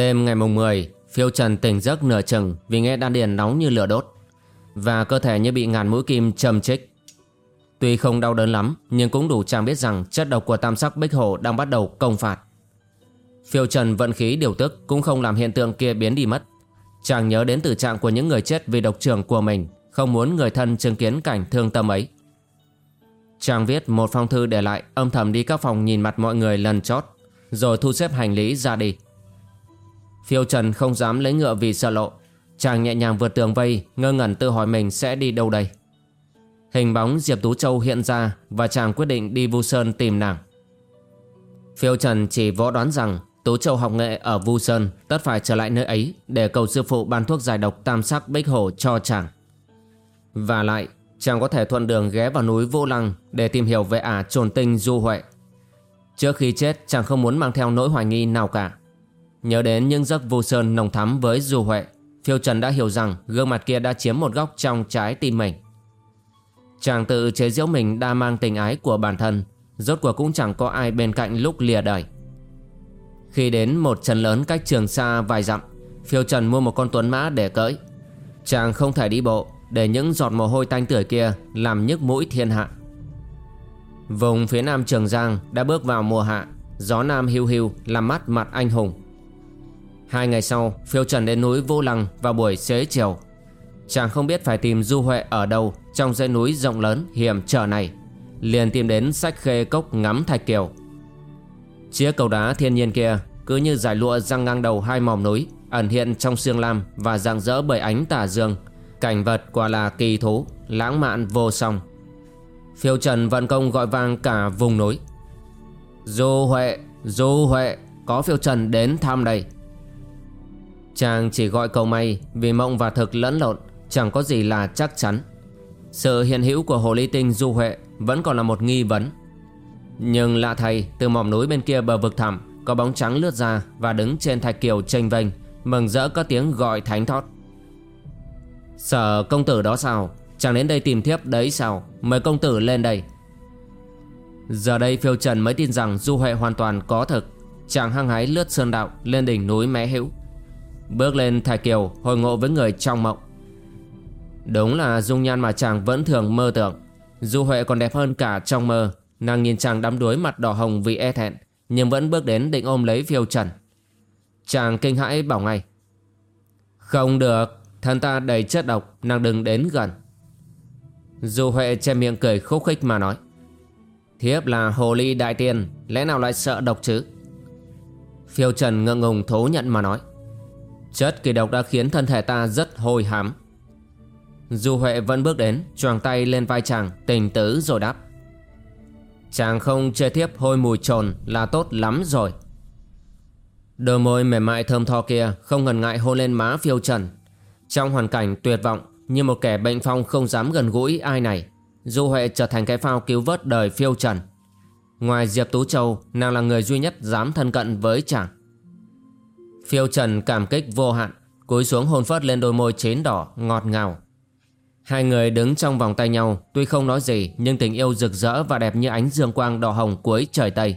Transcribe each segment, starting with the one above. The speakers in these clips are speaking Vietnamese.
Đêm ngày mùng 10, phiêu trần tỉnh giấc nửa chừng vì nghe đan điền nóng như lửa đốt và cơ thể như bị ngàn mũi kim châm chích. Tuy không đau đớn lắm nhưng cũng đủ chàng biết rằng chất độc của tam sắc bích hổ đang bắt đầu công phạt. Phiêu trần vận khí điều tức cũng không làm hiện tượng kia biến đi mất. Chàng nhớ đến tử trạng của những người chết vì độc trưởng của mình, không muốn người thân chứng kiến cảnh thương tâm ấy. Chàng viết một phong thư để lại âm thầm đi các phòng nhìn mặt mọi người lần chót, rồi thu xếp hành lý ra đi. Phiêu Trần không dám lấy ngựa vì sợ lộ. Chàng nhẹ nhàng vượt tường vây, Ngơ ngẩn tự hỏi mình sẽ đi đâu đây. Hình bóng Diệp Tú Châu hiện ra Và chàng quyết định đi Vu Sơn tìm nàng. Phiêu Trần chỉ võ đoán rằng Tú Châu học nghệ ở Vu Sơn Tất phải trở lại nơi ấy Để cầu sư phụ ban thuốc giải độc tam sắc bích hổ cho chàng. Và lại, Chàng có thể thuận đường ghé vào núi Vô Lăng Để tìm hiểu về ả trồn tinh du huệ. Trước khi chết, chàng không muốn mang theo nỗi hoài nghi nào cả. Nhớ đến những giấc vô sơn nồng thắm với Du Huệ, Phiêu Trần đã hiểu rằng gương mặt kia đã chiếm một góc trong trái tim mình. Chàng tự chế giễu mình đa mang tình ái của bản thân, Rốt cuộc cũng chẳng có ai bên cạnh lúc lìa đời. Khi đến một trần lớn cách trường xa vài dặm, Phiêu Trần mua một con tuấn mã để cưỡi. Chàng không thể đi bộ Để những giọt mồ hôi tanh tưởi kia Làm nhức mũi thiên hạ. Vùng phía nam Trường Giang đã bước vào mùa hạ, Gió nam hiu hiu, làm mắt mặt anh hùng. Hai ngày sau, phiêu trần đến núi Vô Lăng vào buổi xế chiều. Chàng không biết phải tìm Du Huệ ở đâu Trong dãy núi rộng lớn, hiểm trở này. Liền tìm đến sách khê cốc ngắm thạch kiều. Chiếc cầu đá thiên nhiên kia Cứ như giải lụa răng ngang đầu hai mỏm núi, Ẩn hiện trong sương lam Và rạng rỡ bởi ánh tà dương. Cảnh vật quả là kỳ thú, Lãng mạn vô song. Phiêu trần vận công gọi vang cả vùng núi. Du Huệ Du Huệ, Có phiêu trần đến thăm đây. Chàng chỉ gọi cầu may vì mộng và thực lẫn lộn, chẳng có gì là chắc chắn. Sự hiện hữu của hồ ly tinh du huệ vẫn còn là một nghi vấn. Nhưng lạ thay, từ mỏm núi bên kia bờ vực thẳm, có bóng trắng lướt ra và đứng trên thạch kiều tranh vênh, mừng rỡ có tiếng gọi thánh thót. Sở công tử đó sao? Chàng đến đây tìm thiếp đấy sao? Mời công tử lên đây. Giờ đây phiêu trần mới tin rằng du huệ hoàn toàn có thực. Chàng hăng hái lướt sơn đạo lên đỉnh núi mé hữu Bước lên thải kiều, hồi ngộ với người trong mộng. Đúng là dung nhan mà chàng vẫn thường mơ tưởng. Du Huệ còn đẹp hơn cả trong mơ, Nàng nhìn chàng đắm đuối mặt đỏ hồng vì e thẹn, Nhưng vẫn bước đến định ôm lấy phiêu trần. Chàng kinh hãi bảo ngay, Không được, Thân ta đầy chất độc, Nàng đừng đến gần. Du Huệ che miệng cười khúc khích mà nói, Thiếp là hồ ly đại tiên, Lẽ nào lại sợ độc chứ? Phiêu trần ngượng ngùng thố nhận mà nói Chất kỳ độc đã khiến thân thể ta rất hôi hám. Du Huệ vẫn bước đến, choàng tay lên vai chàng, Tình tứ rồi đáp. Chàng không chê thiếp hôi mùi trồn Là tốt lắm rồi. Đôi môi mềm mại thơm tho kia Không ngần ngại hôn lên má phiêu trần. Trong hoàn cảnh tuyệt vọng, Như một kẻ bệnh phong không dám gần gũi ai này, Du Huệ trở thành cái phao cứu vớt đời phiêu trần. Ngoài Diệp Tú Châu, Nàng là người duy nhất dám thân cận với chàng. Phiêu Trần cảm kích vô hạn, Cúi xuống hôn phớt lên đôi môi chến đỏ, ngọt ngào. Hai người đứng trong vòng tay nhau, Tuy không nói gì, Nhưng tình yêu rực rỡ và đẹp như ánh dương quang đỏ hồng cuối trời Tây.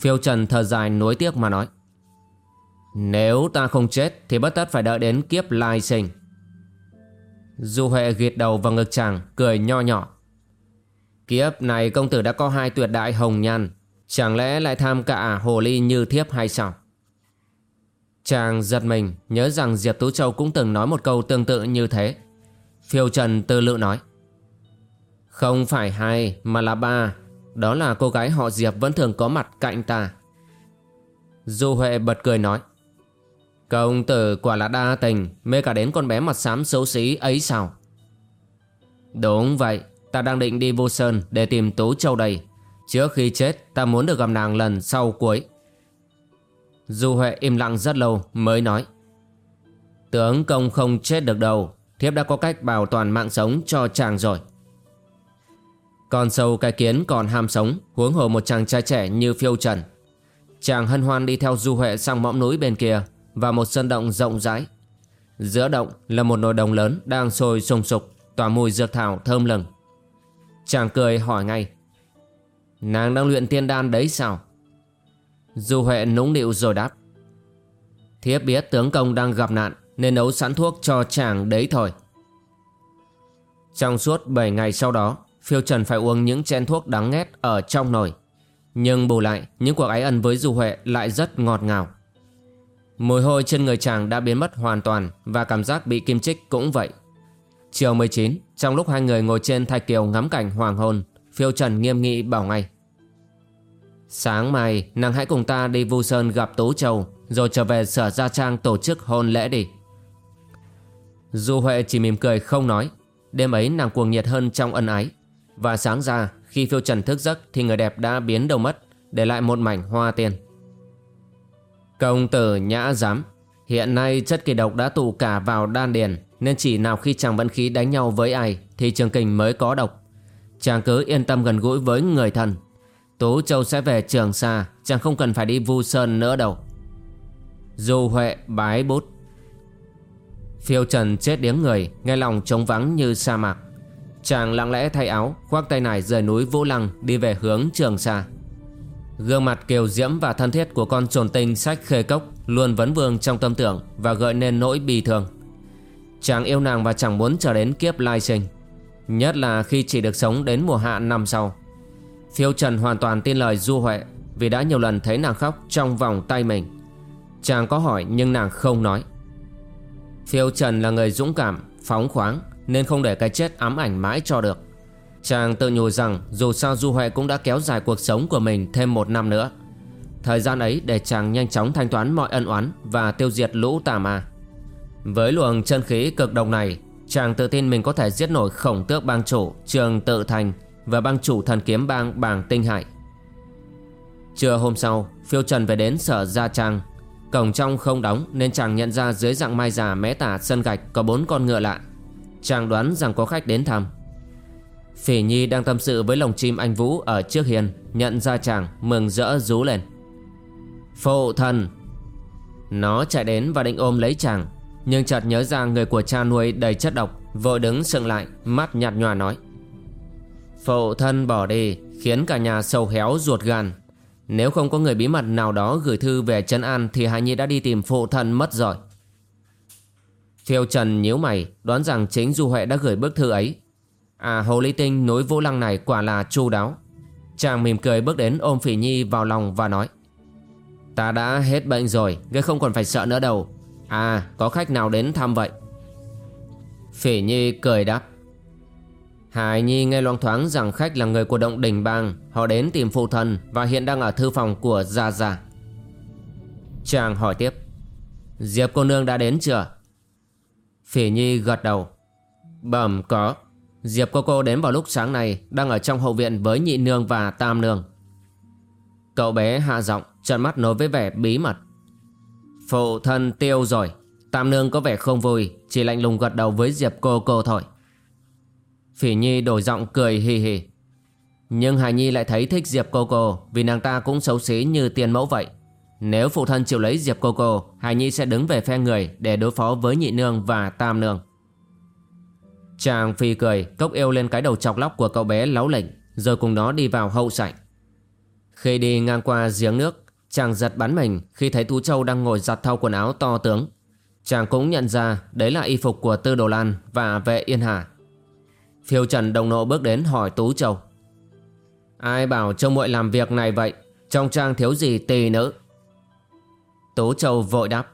Phiêu Trần thở dài nuối tiếc mà nói, Nếu ta không chết Thì bất tất phải đợi đến kiếp lai sinh. Du Huệ ghiệt đầu vào ngực chàng, Cười nho nhỏ, Kiếp này công tử đã có hai tuyệt đại hồng nhan, Chẳng lẽ lại tham cả hồ ly như thiếp hay sao? Chàng giật mình, nhớ rằng Diệp Tú Châu cũng từng nói một câu tương tự như thế. Phiêu Trần tư lự nói. Không phải hai, mà là ba. Đó là cô gái họ Diệp vẫn thường có mặt cạnh ta. Du Huệ bật cười nói, Công tử quả là đa tình, Mê cả đến con bé mặt xám xấu xí ấy sao Đúng vậy, Ta đang định đi vô sơn để tìm Tú Châu đây Trước khi chết, ta muốn được gặp nàng lần sau cuối Du Huệ im lặng rất lâu mới nói, Tướng công không chết được đâu, Thiếp đã có cách bảo toàn mạng sống cho chàng rồi. Con sâu cái kiến còn ham sống, Huống hồ một chàng trai trẻ như phiêu trần. Chàng hân hoan đi theo Du Huệ sang mõm núi bên kia Và một sân động rộng rãi. Giữa động là một nồi đồng lớn đang sôi sùng sục, Tỏa mùi dược thảo thơm lừng. Chàng cười hỏi ngay, Nàng đang luyện tiên đan đấy sao? Du Huệ nũng nịu rồi đáp. Thiếp biết tướng công đang gặp nạn, Nên nấu sẵn thuốc cho chàng đấy thôi. Trong suốt 7 ngày sau đó, Phiêu Trần phải uống những chén thuốc đắng ghét ở trong nồi. Nhưng bù lại, Những cuộc ái ân với Du Huệ lại rất ngọt ngào. Mùi hôi trên người chàng đã biến mất hoàn toàn Và cảm giác bị kim chích cũng vậy. Chiều 19 Trong lúc hai người ngồi trên thai kiều ngắm cảnh hoàng hôn, Phiêu Trần nghiêm nghị bảo ngay. Sáng mai, nàng hãy cùng ta đi Vu Sơn gặp Tú Châu, Rồi trở về sở Gia Trang tổ chức hôn lễ đi. Du Huệ chỉ mỉm cười không nói, Đêm ấy nàng cuồng nhiệt hơn trong ân ái. Và sáng ra, khi phiêu trần thức giấc Thì người đẹp đã biến đâu mất, Để lại một mảnh hoa tiên Công tử nhã giám, Hiện nay chất kỳ độc đã tụ cả vào đan điền, Nên chỉ nào khi chàng vẫn khí đánh nhau với ai Thì trường kình mới có độc. Chàng cứ yên tâm gần gũi với người thân Tú Châu sẽ về Trường Sa, Chàng không cần phải đi Vu Sơn nữa đâu. Du Huệ bái bút. Phiêu Trần chết điếng người, Nghe lòng trống vắng như sa mạc. Chàng lặng lẽ thay áo, Khoác tay nải rời núi Vũ Lăng, Đi về hướng Trường Sa. Gương mặt kiều diễm và thân thiết của con trồn tinh sách khê cốc Luôn vấn vương trong tâm tưởng Và gợi nên nỗi bi thương. Chàng yêu nàng và chẳng muốn chờ đến kiếp lai sinh, Nhất là khi chỉ được sống đến mùa hạ năm sau. Phiêu Trần hoàn toàn tin lời Du Huệ Vì đã nhiều lần thấy nàng khóc trong vòng tay mình. Chàng có hỏi nhưng nàng không nói. Phiêu Trần là người dũng cảm, phóng khoáng Nên không để cái chết ám ảnh mãi cho được. Chàng tự nhủ rằng dù sao Du Huệ cũng đã kéo dài cuộc sống của mình thêm một năm nữa. Thời gian ấy để chàng nhanh chóng thanh toán mọi ân oán và tiêu diệt lũ tà ma. Với luồng chân khí cực độc này Chàng tự tin mình có thể giết nổi khổng tước bang chủ Trường tự thành và bang chủ thần kiếm bang bàng tinh hại Trưa hôm sau, Phiêu Trần về đến sở Gia Trang. Cổng trong không đóng Nên chàng nhận ra dưới dạng mai già mé tả sân gạch Có bốn con ngựa lạ. Chàng đoán rằng có khách đến thăm. Phỉ Nhi đang tâm sự với lồng chim anh Vũ Ở trước hiền, Nhận ra chàng, mừng rỡ rú lên. Phụ thần! Nó chạy đến và định ôm lấy chàng, nhưng chợt nhớ ra người của cha nuôi đầy chất độc, Vội đứng sững lại, Mắt nhạt nhòa nói. Phụ thân bỏ đi, Khiến cả nhà sầu héo ruột gan. Nếu không có người bí mật nào đó gửi thư về Trấn An Thì Hải Nhi đã đi tìm phụ thân mất rồi. Thiêu Trần nhíu mày, Đoán rằng chính Du Huệ đã gửi bức thư ấy. À Hồ Ly Tinh nối Vũ lăng này quả là chu đáo. Chàng mỉm cười bước đến ôm Phỉ Nhi vào lòng và nói, Ta đã hết bệnh rồi, Ngươi không còn phải sợ nữa đâu. À có khách nào đến thăm vậy? Phỉ Nhi cười đáp Hải Nhi nghe loang thoáng rằng khách là người của động đỉnh bang, Họ đến tìm phụ thân Và hiện đang ở thư phòng của Gia Gia. Chàng hỏi tiếp, Diệp cô nương đã đến chưa? Phỉ Nhi gật đầu, Bẩm có. Diệp cô cô đến vào lúc sáng nay, Đang ở trong hậu viện với nhị nương và tam nương. Cậu bé hạ giọng, Trợn mắt nói với vẻ bí mật, Phụ thân tiêu rồi, Tam nương có vẻ không vui, Chỉ lạnh lùng gật đầu với Diệp cô cô thôi. Phỉ Nhi đổi giọng cười hì hì Nhưng Hải Nhi lại thấy thích Diệp cô cô, Vì nàng ta cũng xấu xí như tiền mẫu vậy Nếu phụ thân chịu lấy Diệp cô cô Hải Nhi sẽ đứng về phe người Để đối phó với nhị nương và tam nương Chàng phi cười, Cốc yêu lên cái đầu chọc lóc của cậu bé láu lệnh, Rồi cùng nó đi vào hậu sảnh Khi đi ngang qua giếng nước, Chàng giật bắn mình khi thấy Tú Châu đang ngồi giặt thau quần áo to tướng. Chàng cũng nhận ra đấy là y phục của Tư Đồ Lan và vệ Yên Hà. Phiêu Trần đồng nộ bước đến hỏi Tú Châu. Ai bảo trông muội làm việc này vậy? Trong trang thiếu gì tỳ nữ? Tú Châu vội đáp.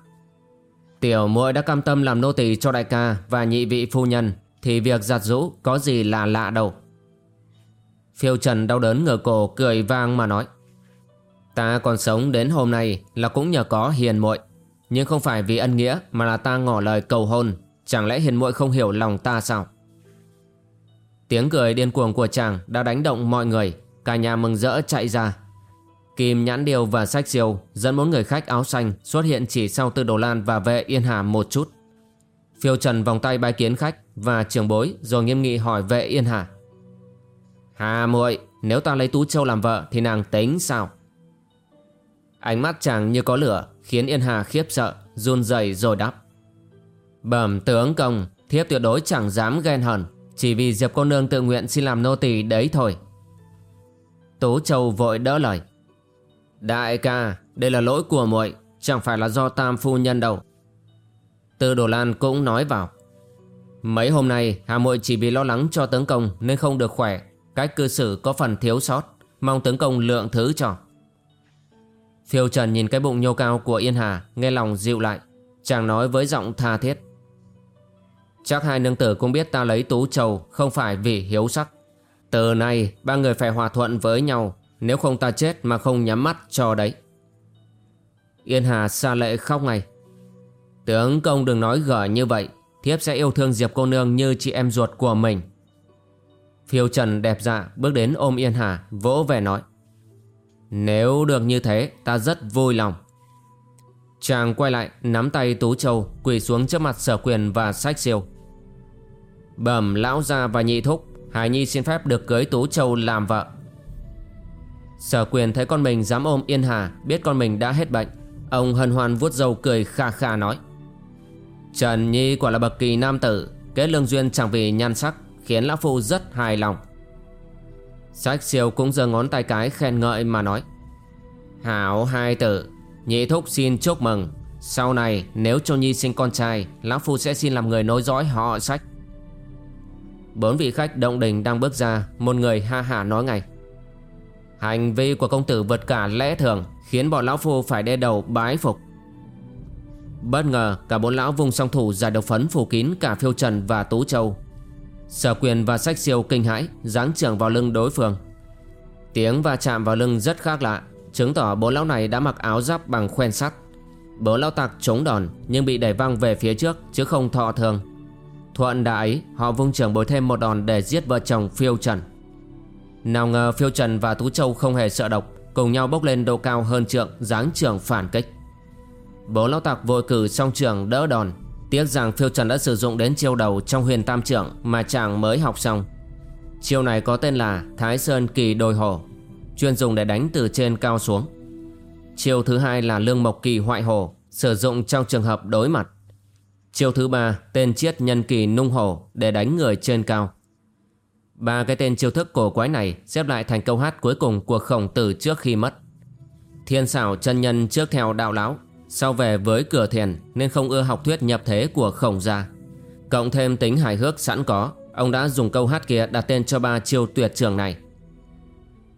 Tiểu muội đã cam tâm làm nô tỳ cho đại ca và nhị vị phu nhân, thì việc giặt rũ có gì là lạ đâu. Phiêu Trần đau đớn ngửa cổ cười vang mà nói. Ta còn sống đến hôm nay là cũng nhờ có hiền muội, Nhưng không phải vì ân nghĩa mà là ta ngỏ lời cầu hôn Chẳng lẽ hiền muội không hiểu lòng ta sao Tiếng cười điên cuồng của chàng đã đánh động mọi người Cả nhà mừng rỡ chạy ra Kim Nhãn Điều và Sách Siêu dẫn bốn người khách áo xanh xuất hiện chỉ sau Tư Đồ Lan và vệ Yên Hà một chút. Phiêu Trần vòng tay bái kiến khách và trường bối rồi nghiêm nghị hỏi vệ Yên Hà. Hà muội, nếu ta lấy Tú Châu làm vợ thì nàng tính sao? Ánh mắt chàng như có lửa khiến Yên Hà khiếp sợ, run rẩy rồi đáp. Bẩm tướng công, thiếp tuyệt đối chẳng dám ghen hờn, chỉ vì Diệp cô nương tự nguyện xin làm nô tỳ đấy thôi. tố Châu vội đỡ lời. Đại ca, đây là lỗi của muội, chẳng phải là do tam phu nhân đâu. Tư Đồ Lan cũng nói vào. Mấy hôm nay Hà muội chỉ vì lo lắng cho tướng công nên không được khỏe, cách cư xử có phần thiếu sót, mong tướng công lượng thứ cho. Phiêu Trần nhìn cái bụng nhô cao của Yên Hà, nghe lòng dịu lại, chàng nói với giọng tha thiết. Chắc hai nương tử cũng biết ta lấy tú trầu không phải vì hiếu sắc. Từ nay, ba người phải hòa thuận với nhau. Nếu không ta chết mà không nhắm mắt cho đấy. Yên Hà xa lệ khóc ngay. Tướng công đừng nói gở như vậy. Thiếp sẽ yêu thương Diệp cô nương như chị em ruột của mình. Phiêu Trần đẹp dạ bước đến ôm Yên Hà, Vỗ về nói. Nếu được như thế, ta rất vui lòng. Chàng quay lại, nắm tay Tú Châu, Quỳ xuống trước mặt sở quyền và sách siêu. Bẩm lão gia và nhị thúc, Hải Nhi xin phép được cưới Tú Châu làm vợ. Sở quyền thấy con mình dám ôm Yên Hà, Biết con mình đã hết bệnh, Ông hân hoan vuốt râu cười kha kha nói. Trần Nhi quả là bậc kỳ nam tử Kết lương duyên chẳng vì nhan sắc, Khiến Lão Phu rất hài lòng. Sách siêu cũng giơ ngón tay cái khen ngợi mà nói. Hảo hai tử, Nhị thúc xin chúc mừng. Sau này, nếu cho Nhi sinh con trai, Lão Phu sẽ xin làm người nối dõi họ sách. Bốn vị khách động đình đang bước ra, Một người ha hả nói ngay. Hành vi của công tử vượt cả lẽ thường, Khiến bọn lão phu phải đe đầu bái phục. Bất ngờ, cả bốn lão vùng song thủ giải độc phấn phủ kín cả phiêu trần và tú châu. Sở quyền và sách siêu kinh hãi, Giáng trưởng vào lưng đối phương. Tiếng va chạm vào lưng rất khác lạ, Chứng tỏ bốn lão này đã mặc áo giáp bằng khoen sắt. Bốn lão tạc chống đòn, Nhưng bị đẩy văng về phía trước, Chứ không thọ thường. Thuận đã ấy, họ vung trưởng bồi thêm một đòn để giết vợ chồng phiêu trần. Nào ngờ phiêu trần và tú châu không hề sợ độc, Cùng nhau bốc lên độ cao hơn trượng, Giáng trường phản kích. Bố lão tặc vội cử song trường đỡ đòn, Tiếc rằng phiêu trần đã sử dụng đến chiêu đầu Trong huyền tam trưởng mà chàng mới học xong. Chiêu này có tên là Thái Sơn Kỳ Đồi Hổ Chuyên dùng để đánh từ trên cao xuống. Chiêu thứ hai là Lương Mộc Kỳ Hoại Hổ Sử dụng trong trường hợp đối mặt. Chiêu thứ ba tên chiết nhân kỳ nung hổ Để đánh người trên cao Ba cái tên chiêu thức cổ quái này xếp lại thành câu hát cuối cùng của khổng tử trước khi mất. Thiên xảo chân nhân trước theo đạo lão, sau về với cửa thiền nên không ưa học thuyết nhập thế của khổng gia. Cộng thêm tính hài hước sẵn có, ông đã dùng câu hát kia đặt tên cho ba chiêu tuyệt trường này.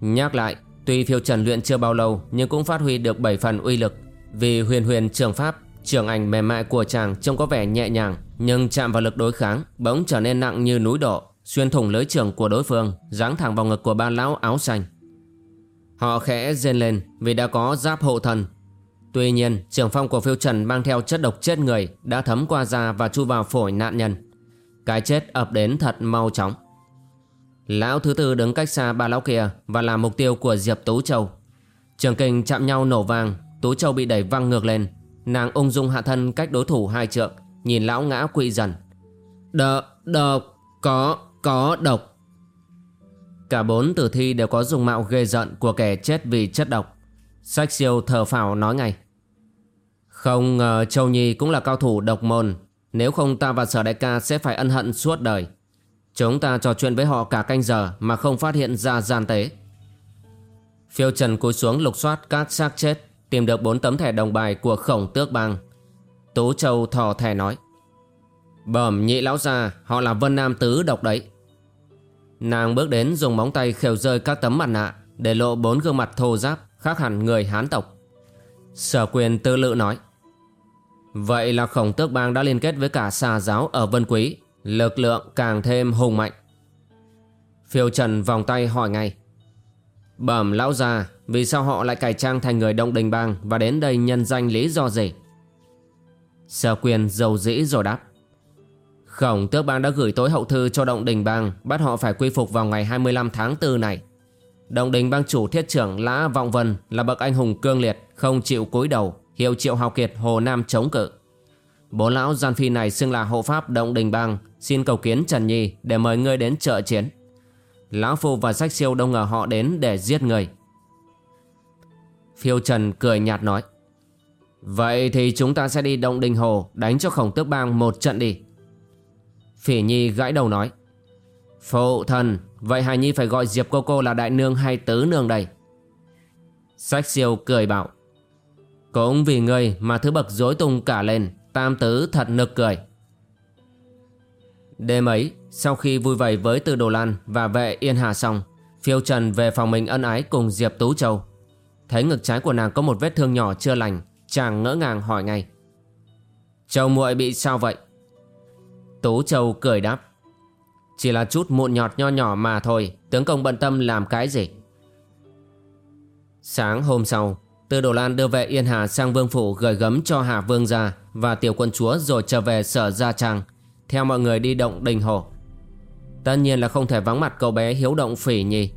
Nhắc lại, tuy phiêu trần luyện chưa bao lâu nhưng cũng phát huy được 7 phần uy lực vì huyền huyền trường pháp, trường ảnh mềm mại của chàng trông có vẻ nhẹ nhàng, nhưng chạm vào lực đối kháng bỗng trở nên nặng như núi đổ, xuyên thủng lưới trường của đối phương, giáng thẳng vào ngực của ba lão áo xanh. Họ khẽ rên lên vì đã có giáp hộ thần. Tuy nhiên, trường phong của phiêu trần mang theo chất độc chết người đã thấm qua da và chui vào phổi nạn nhân. Cái chết ập đến thật mau chóng. Lão thứ tư đứng cách xa ba lão kia và là mục tiêu của diệp tú châu. Trường kinh chạm nhau nổ vàng tú châu bị đẩy văng ngược lên nàng ung dung hạ thân cách đối thủ hai trượng, nhìn lão ngã quỵ dần. Đờ đờ có có độc. Cả bốn tử thi đều có dùng mạo ghê giận của kẻ chết vì chất độc. Sách siêu thờ phào nói ngay. Không ngờ Châu Nhi cũng là cao thủ độc môn. Nếu không ta và sở đại ca sẽ phải ân hận suốt đời. Chúng ta trò chuyện với họ cả canh giờ mà không phát hiện ra gian tế. Phiêu Trần cúi xuống lục soát các xác chết. Tìm được bốn tấm thẻ đồng bài của khổng tước bang. Tú Châu thò thẻ nói, Bẩm nhị lão gia, Họ là Vân Nam Tứ độc đấy. Nàng bước đến dùng móng tay khều rơi các tấm mặt nạ Để lộ bốn gương mặt thô giáp Khác hẳn người Hán tộc. Sở quyền tư lự nói, Vậy là khổng tước bang đã liên kết với cả xà giáo ở Vân Quý, Lực lượng càng thêm hùng mạnh. Phiêu Trần vòng tay hỏi ngay Bẩm lão già Vì sao họ lại cải trang thành người động đình bang Và đến đây nhân danh lý do gì Sở quyền dầu dĩ rồi đáp. Khổng tước bang đã gửi tối hậu thư cho động đình bang, Bắt họ phải quy phục vào ngày 25 tháng 4 này. Động đình bang chủ thiết trưởng Lã Vọng Vân Là bậc anh hùng cương liệt, Không chịu cúi đầu, Hiệu triệu hào kiệt Hồ Nam chống cự. Bố lão gian phi này xưng là hộ pháp động đình bang, Xin cầu kiến Trần Nhi Để mời ngươi đến trợ chiến. Lão Phu và Sách Siêu đông ngờ họ đến để giết người. Phiêu Trần cười nhạt nói, Vậy thì chúng ta sẽ đi Động Đình Hồ Đánh cho khổng tước bang một trận đi. Phỉ Nhi gãi đầu nói, Phụ thần, Vậy Hải Nhi phải gọi Diệp cô cô là đại nương hay tứ nương đây? Sách siêu cười bảo, Cũng vì ngươi mà thứ bậc dối tung cả lên, Tam tứ thật nực cười. Đêm ấy sau khi vui vầy với Từ Đồ Lan Và vệ Yên Hà xong Phiêu Trần về phòng mình ân ái cùng Diệp Tú Châu. Thấy ngực trái của nàng có một vết thương nhỏ chưa lành Chàng ngỡ ngàng hỏi ngay. Châu muội bị sao vậy? Tú Châu cười đáp. Chỉ là chút mụn nhọt nho nhỏ mà thôi Tướng công bận tâm làm cái gì? Sáng hôm sau Tư Đồ Lan đưa vệ Yên Hà sang Vương Phủ gửi gấm cho Hà Vương ra và tiểu quân chúa rồi trở về sở Gia Trang, theo mọi người đi động đình hồ. Tất nhiên là không thể vắng mặt cậu bé hiếu động phỉ nhi.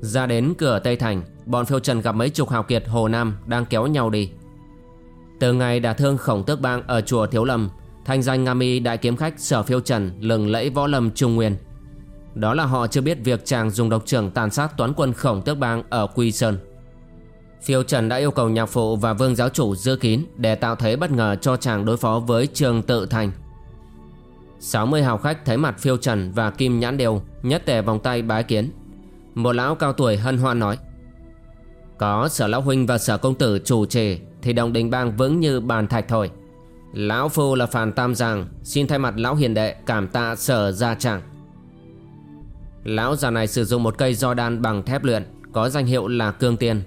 Ra đến cửa Tây Thành, bọn phiêu trần gặp mấy chục hào kiệt Hồ Nam đang kéo nhau đi. Từ ngày đả thương khổng tước bang ở chùa Thiếu Lâm, thanh danh Nga mi đại kiếm khách sở phiêu trần lừng lẫy võ lâm trung nguyên. Đó là họ chưa biết việc chàng dùng độc trưởng tàn sát toán quân khổng tước bang ở Quy Sơn. Phiêu Trần đã yêu cầu nhạc phụ và vương giáo chủ giữ kín để tạo thế bất ngờ cho chàng đối phó với Trường Tự Thành. 60 hào khách thấy mặt Phiêu Trần và Kim Nhãn Đều nhất tề vòng tay bái kiến. Một lão cao tuổi hân hoan nói, Có sở lão huynh và sở công tử chủ trì thì đồng đình bang vững như bàn thạch thôi. Lão phu là phàn tam giang xin thay mặt lão hiền đệ cảm tạ sở gia chẳng. Lão già này sử dụng một cây do đan bằng thép luyện, có danh hiệu là cương tiên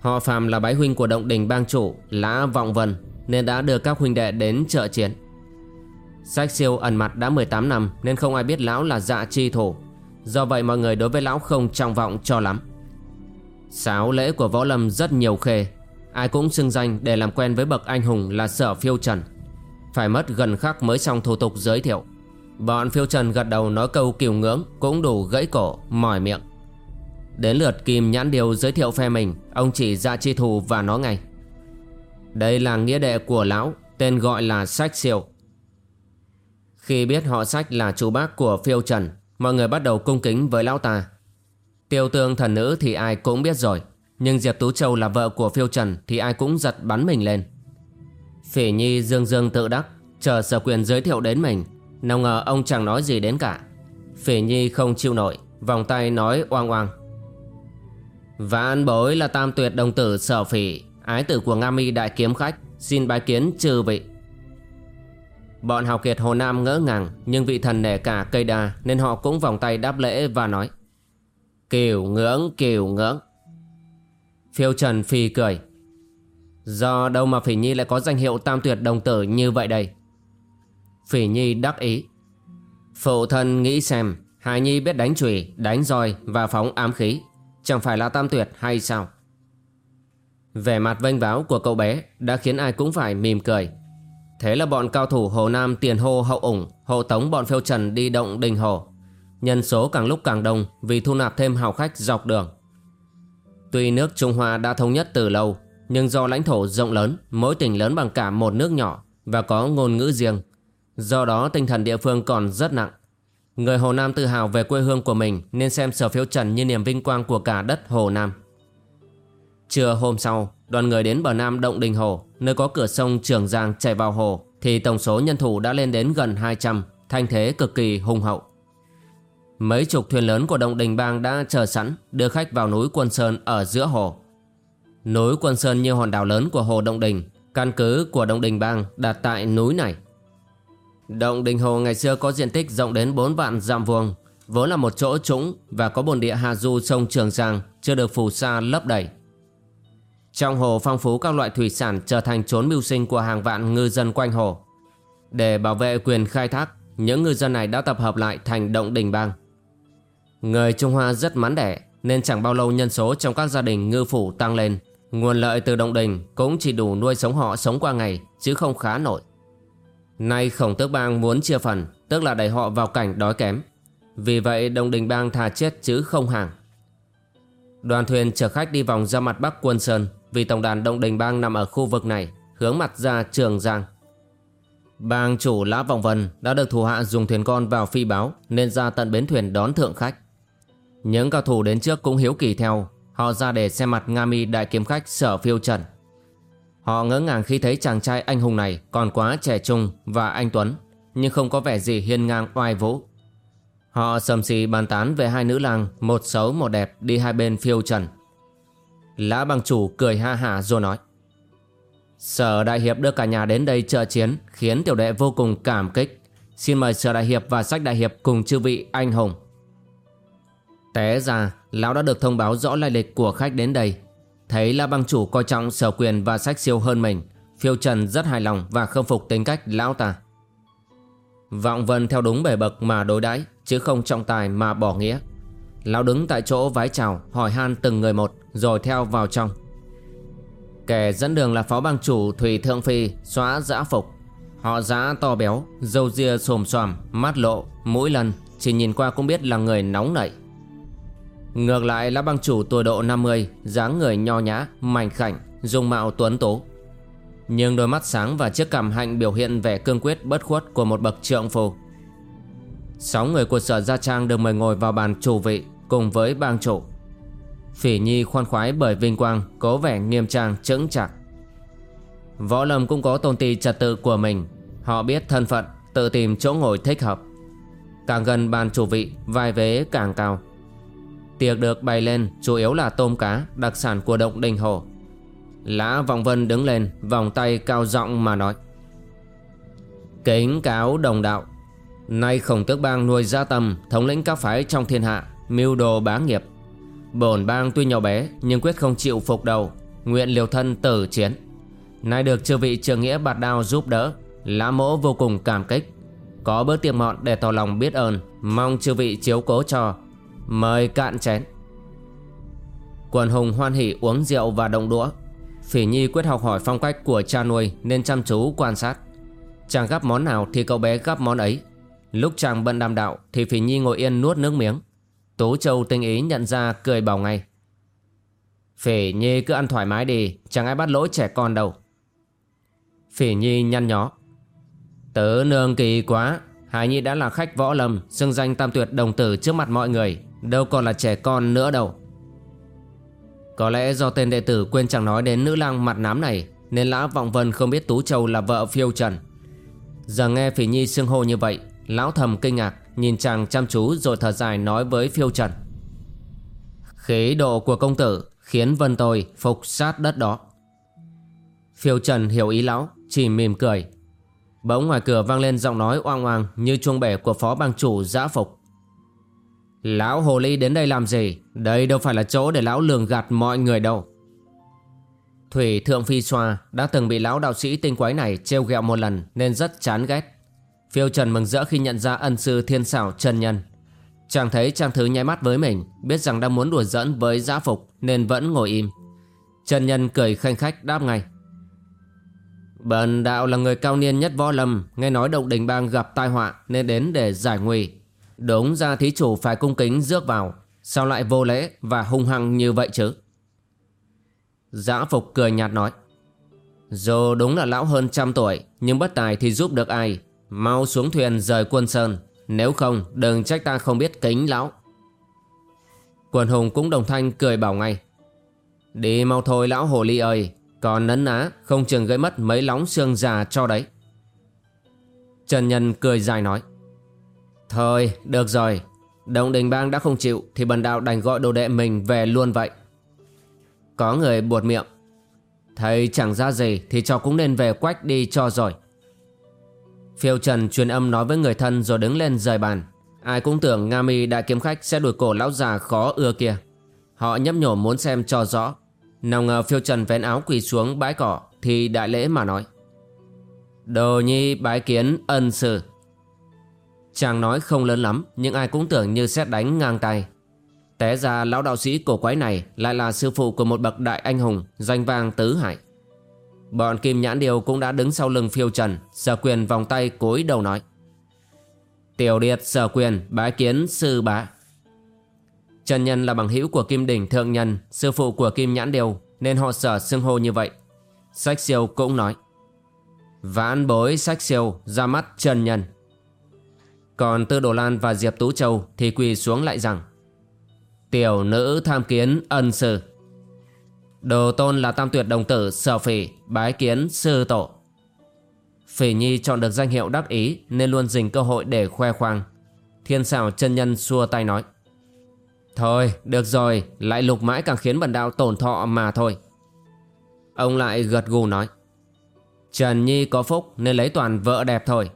Họ phàm là bái huynh của động đình bang chủ Lã Vọng Vân, Nên đã đưa các huynh đệ đến trợ chiến Sách siêu ẩn mặt đã 18 năm Nên không ai biết lão là dạ chi thủ Do vậy mọi người đối với lão không trọng vọng cho lắm. Sáo lễ của võ lâm rất nhiều khê. Ai cũng xưng danh để làm quen với bậc anh hùng là sở phiêu trần. Phải mất gần khắc mới xong thủ tục giới thiệu. Bọn phiêu trần gật đầu nói câu kiều ngưỡng Cũng đủ gãy cổ, mỏi miệng. Đến lượt Kim Nhãn Điều giới thiệu phe mình Ông chỉ ra chi thù và nói ngay. Đây là nghĩa đệ của lão Tên gọi là Sách Siêu. Khi biết họ Sách là chú bác của phiêu trần, Mọi người bắt đầu cung kính với lão ta. Tiêu tương thần nữ thì ai cũng biết rồi, Nhưng Diệp Tú Châu là vợ của phiêu trần Thì ai cũng giật bắn mình lên. Phỉ Nhi, dương dương tự đắc, Chờ sở quyền giới thiệu đến mình, Nào ngờ ông chẳng nói gì đến cả. Phỉ Nhi không chịu nổi, Vòng tay nói oang oang. Vạn bối là tam tuyệt đồng tử sở phỉ, Ái tử của Nga mi đại kiếm khách, Xin bái kiến trừ vị. Bọn hào kiệt Hồ Nam ngỡ ngàng Nhưng vị thần nể cả cây đa Nên họ cũng vòng tay đáp lễ và nói Kiều ngưỡng kiều ngưỡng. Phiêu Trần phi cười Do đâu mà Phỉ Nhi lại có danh hiệu tam tuyệt đồng tử như vậy đây? Phỉ Nhi đắc ý Phụ thân nghĩ xem Hải Nhi biết đánh chùy, đánh roi và phóng ám khí Chẳng phải là tam tuyệt hay sao? Vẻ mặt vênh váo của cậu bé Đã khiến ai cũng phải mỉm cười. Thế là bọn cao thủ Hồ Nam tiền hô hậu ủng Hộ tống bọn phiêu trần đi động đình hồ. Nhân số càng lúc càng đông Vì thu nạp thêm hào khách dọc đường. Tuy nước Trung Hoa đã thống nhất từ lâu Nhưng do lãnh thổ rộng lớn Mỗi tỉnh lớn bằng cả một nước nhỏ Và có ngôn ngữ riêng Do đó tinh thần địa phương còn rất nặng. Người Hồ Nam tự hào về quê hương của mình nên xem sở Phiêu trần như niềm vinh quang của cả đất Hồ Nam. Trưa hôm sau, đoàn người đến bờ Nam Động Đình Hồ, nơi có cửa sông Trường Giang chảy vào hồ, thì tổng số nhân thủ đã lên đến gần 200, thanh thế cực kỳ hùng hậu. Mấy chục thuyền lớn của Động Đình Bang đã chờ sẵn đưa khách vào núi Quân Sơn ở giữa hồ. Núi Quân Sơn như hòn đảo lớn của hồ Động Đình, căn cứ của Động Đình Bang đặt tại núi này. Động Đình Hồ ngày xưa có diện tích rộng đến 4 vạn dặm vuông, vốn là một chỗ trũng và có bồn địa hạ du sông Trường Giang chưa được phù sa lấp đầy. Trong hồ phong phú các loại thủy sản trở thành chốn mưu sinh của hàng vạn ngư dân quanh hồ. Để bảo vệ quyền khai thác, những ngư dân này đã tập hợp lại thành Động Đình Bang. Người Trung Hoa rất mắn đẻ, Nên chẳng bao lâu nhân số trong các gia đình ngư phủ tăng lên. Nguồn lợi từ động đình cũng chỉ đủ nuôi sống họ sống qua ngày Chứ không khá nổi. Nay khổng tước bang muốn chia phần Tức là đẩy họ vào cảnh đói kém. Vì vậy động đình bang thà chết chứ không hàng. Đoàn thuyền chở khách đi vòng ra mặt bắc quân sơn. Vì tổng đàn động đình bang nằm ở khu vực này, Hướng mặt ra Trường Giang. Bang chủ Lã Vọng Vân đã được thủ hạ dùng thuyền con vào phi báo, Nên ra tận bến thuyền đón thượng khách. Những cao thủ đến trước cũng hiếu kỳ theo, Họ ra để xem mặt Nga mi đại kiếm khách sở phiêu trần. Họ ngỡ ngàng khi thấy chàng trai anh hùng này còn quá trẻ trung và anh Tuấn, Nhưng không có vẻ gì hiên ngang oai vũ. Họ sầm xì bàn tán về hai nữ lang, Một xấu một đẹp, đi hai bên phiêu trần. Lã bằng chủ cười ha hả rồi nói. Sở Đại Hiệp đưa cả nhà đến đây trợ chiến, Khiến tiểu đệ vô cùng cảm kích. Xin mời Sở Đại Hiệp và Sách Đại Hiệp cùng chư vị anh hùng. Té ra, Lão đã được thông báo rõ lai lịch của khách đến đây. Thấy Lã Bang chủ coi trọng sở quyền và sách siêu hơn mình, Phiêu Trần rất hài lòng và khâm phục tính cách lão ta. Vọng Vân theo đúng bề bậc mà đối đãi, Chứ không trọng tài mà bỏ nghĩa. Lão đứng tại chỗ vái chào Hỏi han từng người một Rồi theo vào trong. Kẻ dẫn đường là phó bang chủ Thủy Thượng Phi Xóa giã phục. Họ giã to béo Dâu ria xồm xoàm Mắt lộ Mũi lần Chỉ nhìn qua cũng biết là người nóng nảy. Ngược lại là bang chủ tuổi độ 50 dáng người nho nhã, mảnh khảnh Dung mạo tuấn tố Nhưng đôi mắt sáng và chiếc cằm hạnh biểu hiện vẻ cương quyết bất khuất của một bậc trượng phu. Sáu người của sở Gia Trang được mời ngồi vào bàn chủ vị. Cùng với bang chủ. Phỉ Nhi khoan khoái bởi vinh quang Có vẻ nghiêm trang, chững chạc. Võ Lâm cũng có tôn ti trật tự của mình. Họ biết thân phận, Tự tìm chỗ ngồi thích hợp. Càng gần bàn chủ vị, Vai vế càng cao. Tiệc được bày lên chủ yếu là tôm cá, Đặc sản của động đình hồ. Lã Vọng Vân đứng lên, Vòng tay cao giọng mà nói. Kính cáo đồng đạo, Nay khổng tước bang nuôi gia tâm, Thống lĩnh các phái trong thiên hạ Mưu đồ bá nghiệp. Bổn bang tuy nhỏ bé, Nhưng quyết không chịu phục đầu, Nguyện liều thân tử chiến. Nay được chư vị trường nghĩa bạt đao giúp đỡ, Lã mỗ vô cùng cảm kích. Có bữa tiệc mọn để tỏ lòng biết ơn, Mong chư vị chiếu cố cho. Mời cạn chén. Quần hùng hoan hỉ uống rượu và động đũa. Phỉ Nhi quyết học hỏi phong cách của cha nuôi Nên chăm chú quan sát. Chàng gắp món nào thì cậu bé gắp món ấy. Lúc chàng bận đàm đạo Thì Phỉ Nhi ngồi yên nuốt nước miếng. Tú Châu tinh ý nhận ra cười bảo ngay. Phỉ Nhi cứ ăn thoải mái đi, Chẳng ai bắt lỗi trẻ con đâu. Phỉ Nhi nhăn nhó. Tớ nương kỳ quá Hải Nhi đã là khách võ lâm, Xưng danh tam tuyệt đồng tử trước mặt mọi người, Đâu còn là trẻ con nữa đâu. Có lẽ do tên đệ tử quên chẳng nói đến nữ lang mặt nám này, Nên lão Vọng Vân không biết Tú Châu là vợ phiêu trần. Giờ nghe Phỉ Nhi xưng hô như vậy, Lão thầm kinh ngạc. Nhìn chàng chăm chú rồi thở dài nói với phiêu trần. Khí độ của công tử Khiến Vân tôi phục sát đất đó. Phiêu trần hiểu ý lão, Chỉ mỉm cười. Bỗng ngoài cửa vang lên giọng nói oang oang Như chuông bể của phó bang chủ giã phục. Lão hồ ly đến đây làm gì? Đây đâu phải là chỗ để lão lường gạt mọi người đâu. Thủy Thượng Phi Xoa đã từng bị lão đạo sĩ tinh quái này trêu ghẹo một lần nên rất chán ghét. Phiêu Trần mừng rỡ khi nhận ra ân sư thiên xảo Trần Nhân. Chàng thấy Trang Thứ nháy mắt với mình, biết rằng đang muốn đùa giỡn với giã phục nên vẫn ngồi im. Trần Nhân cười khanh khách đáp ngay. Bần đạo là người cao niên nhất võ lâm, nghe nói động đình bang gặp tai họa nên đến để giải nguy. Đúng ra thí chủ phải cung kính rước vào, sao lại vô lễ và hung hăng như vậy chứ? Giã Phục cười nhạt nói. Dù đúng là lão hơn trăm tuổi, nhưng bất tài thì giúp được ai. Mau xuống thuyền rời quân sơn, nếu không đừng trách ta không biết kính lão. Quần hùng cũng đồng thanh cười bảo ngay. Đi mau thôi lão hồ ly ơi, còn nấn ná không chừng gây mất mấy lóng xương già cho đấy. Trần Nhân cười dài nói. Thôi được rồi. Đồng đình bang đã không chịu Thì bần đạo đành gọi đồ đệ mình về luôn vậy. Có người buột miệng. Thầy chẳng ra gì Thì cho cũng nên về quách đi cho rồi. Phiêu Trần truyền âm nói với người thân Rồi đứng lên rời bàn. Ai cũng tưởng Nga mi đại kiếm khách Sẽ đuổi cổ lão già khó ưa kia. Họ nhấp nhổ muốn xem cho rõ. Nào ngờ phiêu trần vén áo quỳ xuống bãi cỏ Thì đại lễ mà nói. Đồ nhi bái kiến ân sư. Chàng nói không lớn lắm, Nhưng ai cũng tưởng như xét đánh ngang tay. Té ra lão đạo sĩ cổ quái này lại là sư phụ của một bậc đại anh hùng, danh vang tứ hải. Bọn Kim Nhãn Điều cũng đã đứng sau lưng phiêu trần, sở quyền vòng tay cúi đầu nói. Tiểu Điệt sở quyền bái kiến sư bá. Trần Nhân là bằng hữu của Kim Đỉnh Thượng Nhân, sư phụ của Kim Nhãn Điều, nên họ sở xưng hô như vậy. Sách siêu cũng nói. Vãn bối sách siêu ra mắt Trần Nhân. Còn Tư Đồ Lan và Diệp Tú Châu thì quỳ xuống lại rằng Tiểu nữ tham kiến ân sư Đồ tôn là tam tuyệt đồng tử, sở phỉ, bái kiến sư tổ. Phỉ nhi chọn được danh hiệu đắc ý nên luôn dình cơ hội để khoe khoang. Thiên xảo chân nhân xua tay nói. Thôi, được rồi, lại lục mãi càng khiến bần đạo tổn thọ mà thôi. Ông lại gật gù nói. Trần Nhi có phúc nên lấy toàn vợ đẹp thôi.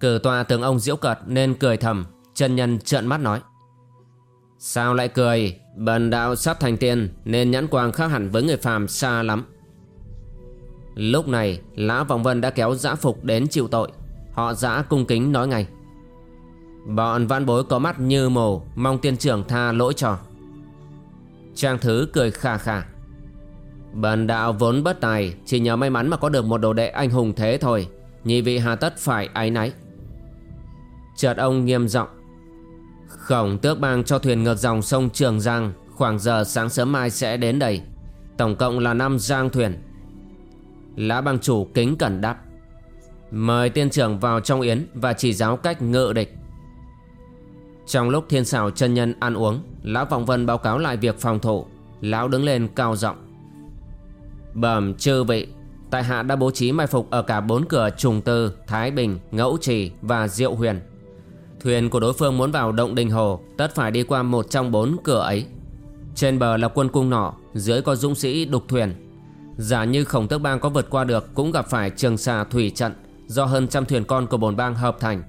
Cử tòa tưởng ông diễu cợt nên cười thầm, Chân nhân trợn mắt nói. Sao lại cười? Bần đạo sắp thành tiên, Nên nhãn quang khác hẳn với người phàm xa lắm. Lúc này, Lã Vọng Vân đã kéo giã phục đến chịu tội. Họ giã cung kính nói ngay. Bọn văn bối có mắt như mồ Mong tiên trưởng tha lỗi cho. Trang Thứ cười khà khà Bần đạo vốn bất tài, Chỉ nhờ may mắn mà có được một đồ đệ anh hùng thế thôi. Nhị vị hà tất phải ái náy. Chợt ông nghiêm giọng. Khổng tước bang cho thuyền ngược dòng sông Trường Giang Khoảng giờ sáng sớm mai sẽ đến đây. Tổng cộng là năm giang thuyền. Lã bang chủ kính cẩn đáp. Mời tiên trưởng vào trong yến Và chỉ giáo cách ngự địch. Trong lúc thiên xảo chân nhân ăn uống Lão Vọng Vân báo cáo lại việc phòng thủ Lão đứng lên cao giọng. Bẩm chư vị Tại hạ đã bố trí mai phục ở cả bốn cửa Trùng Tư, Thái Bình, Ngẫu Trì và Diệu Huyền. Thuyền của đối phương muốn vào động đình hồ Tất phải đi qua một trong bốn cửa ấy. Trên bờ là quân cung nỏ Dưới có dũng sĩ đục thuyền. Giả như khổng tước bang có vượt qua được Cũng gặp phải trường xà thủy trận Do hơn trăm thuyền con của bồn bang hợp thành.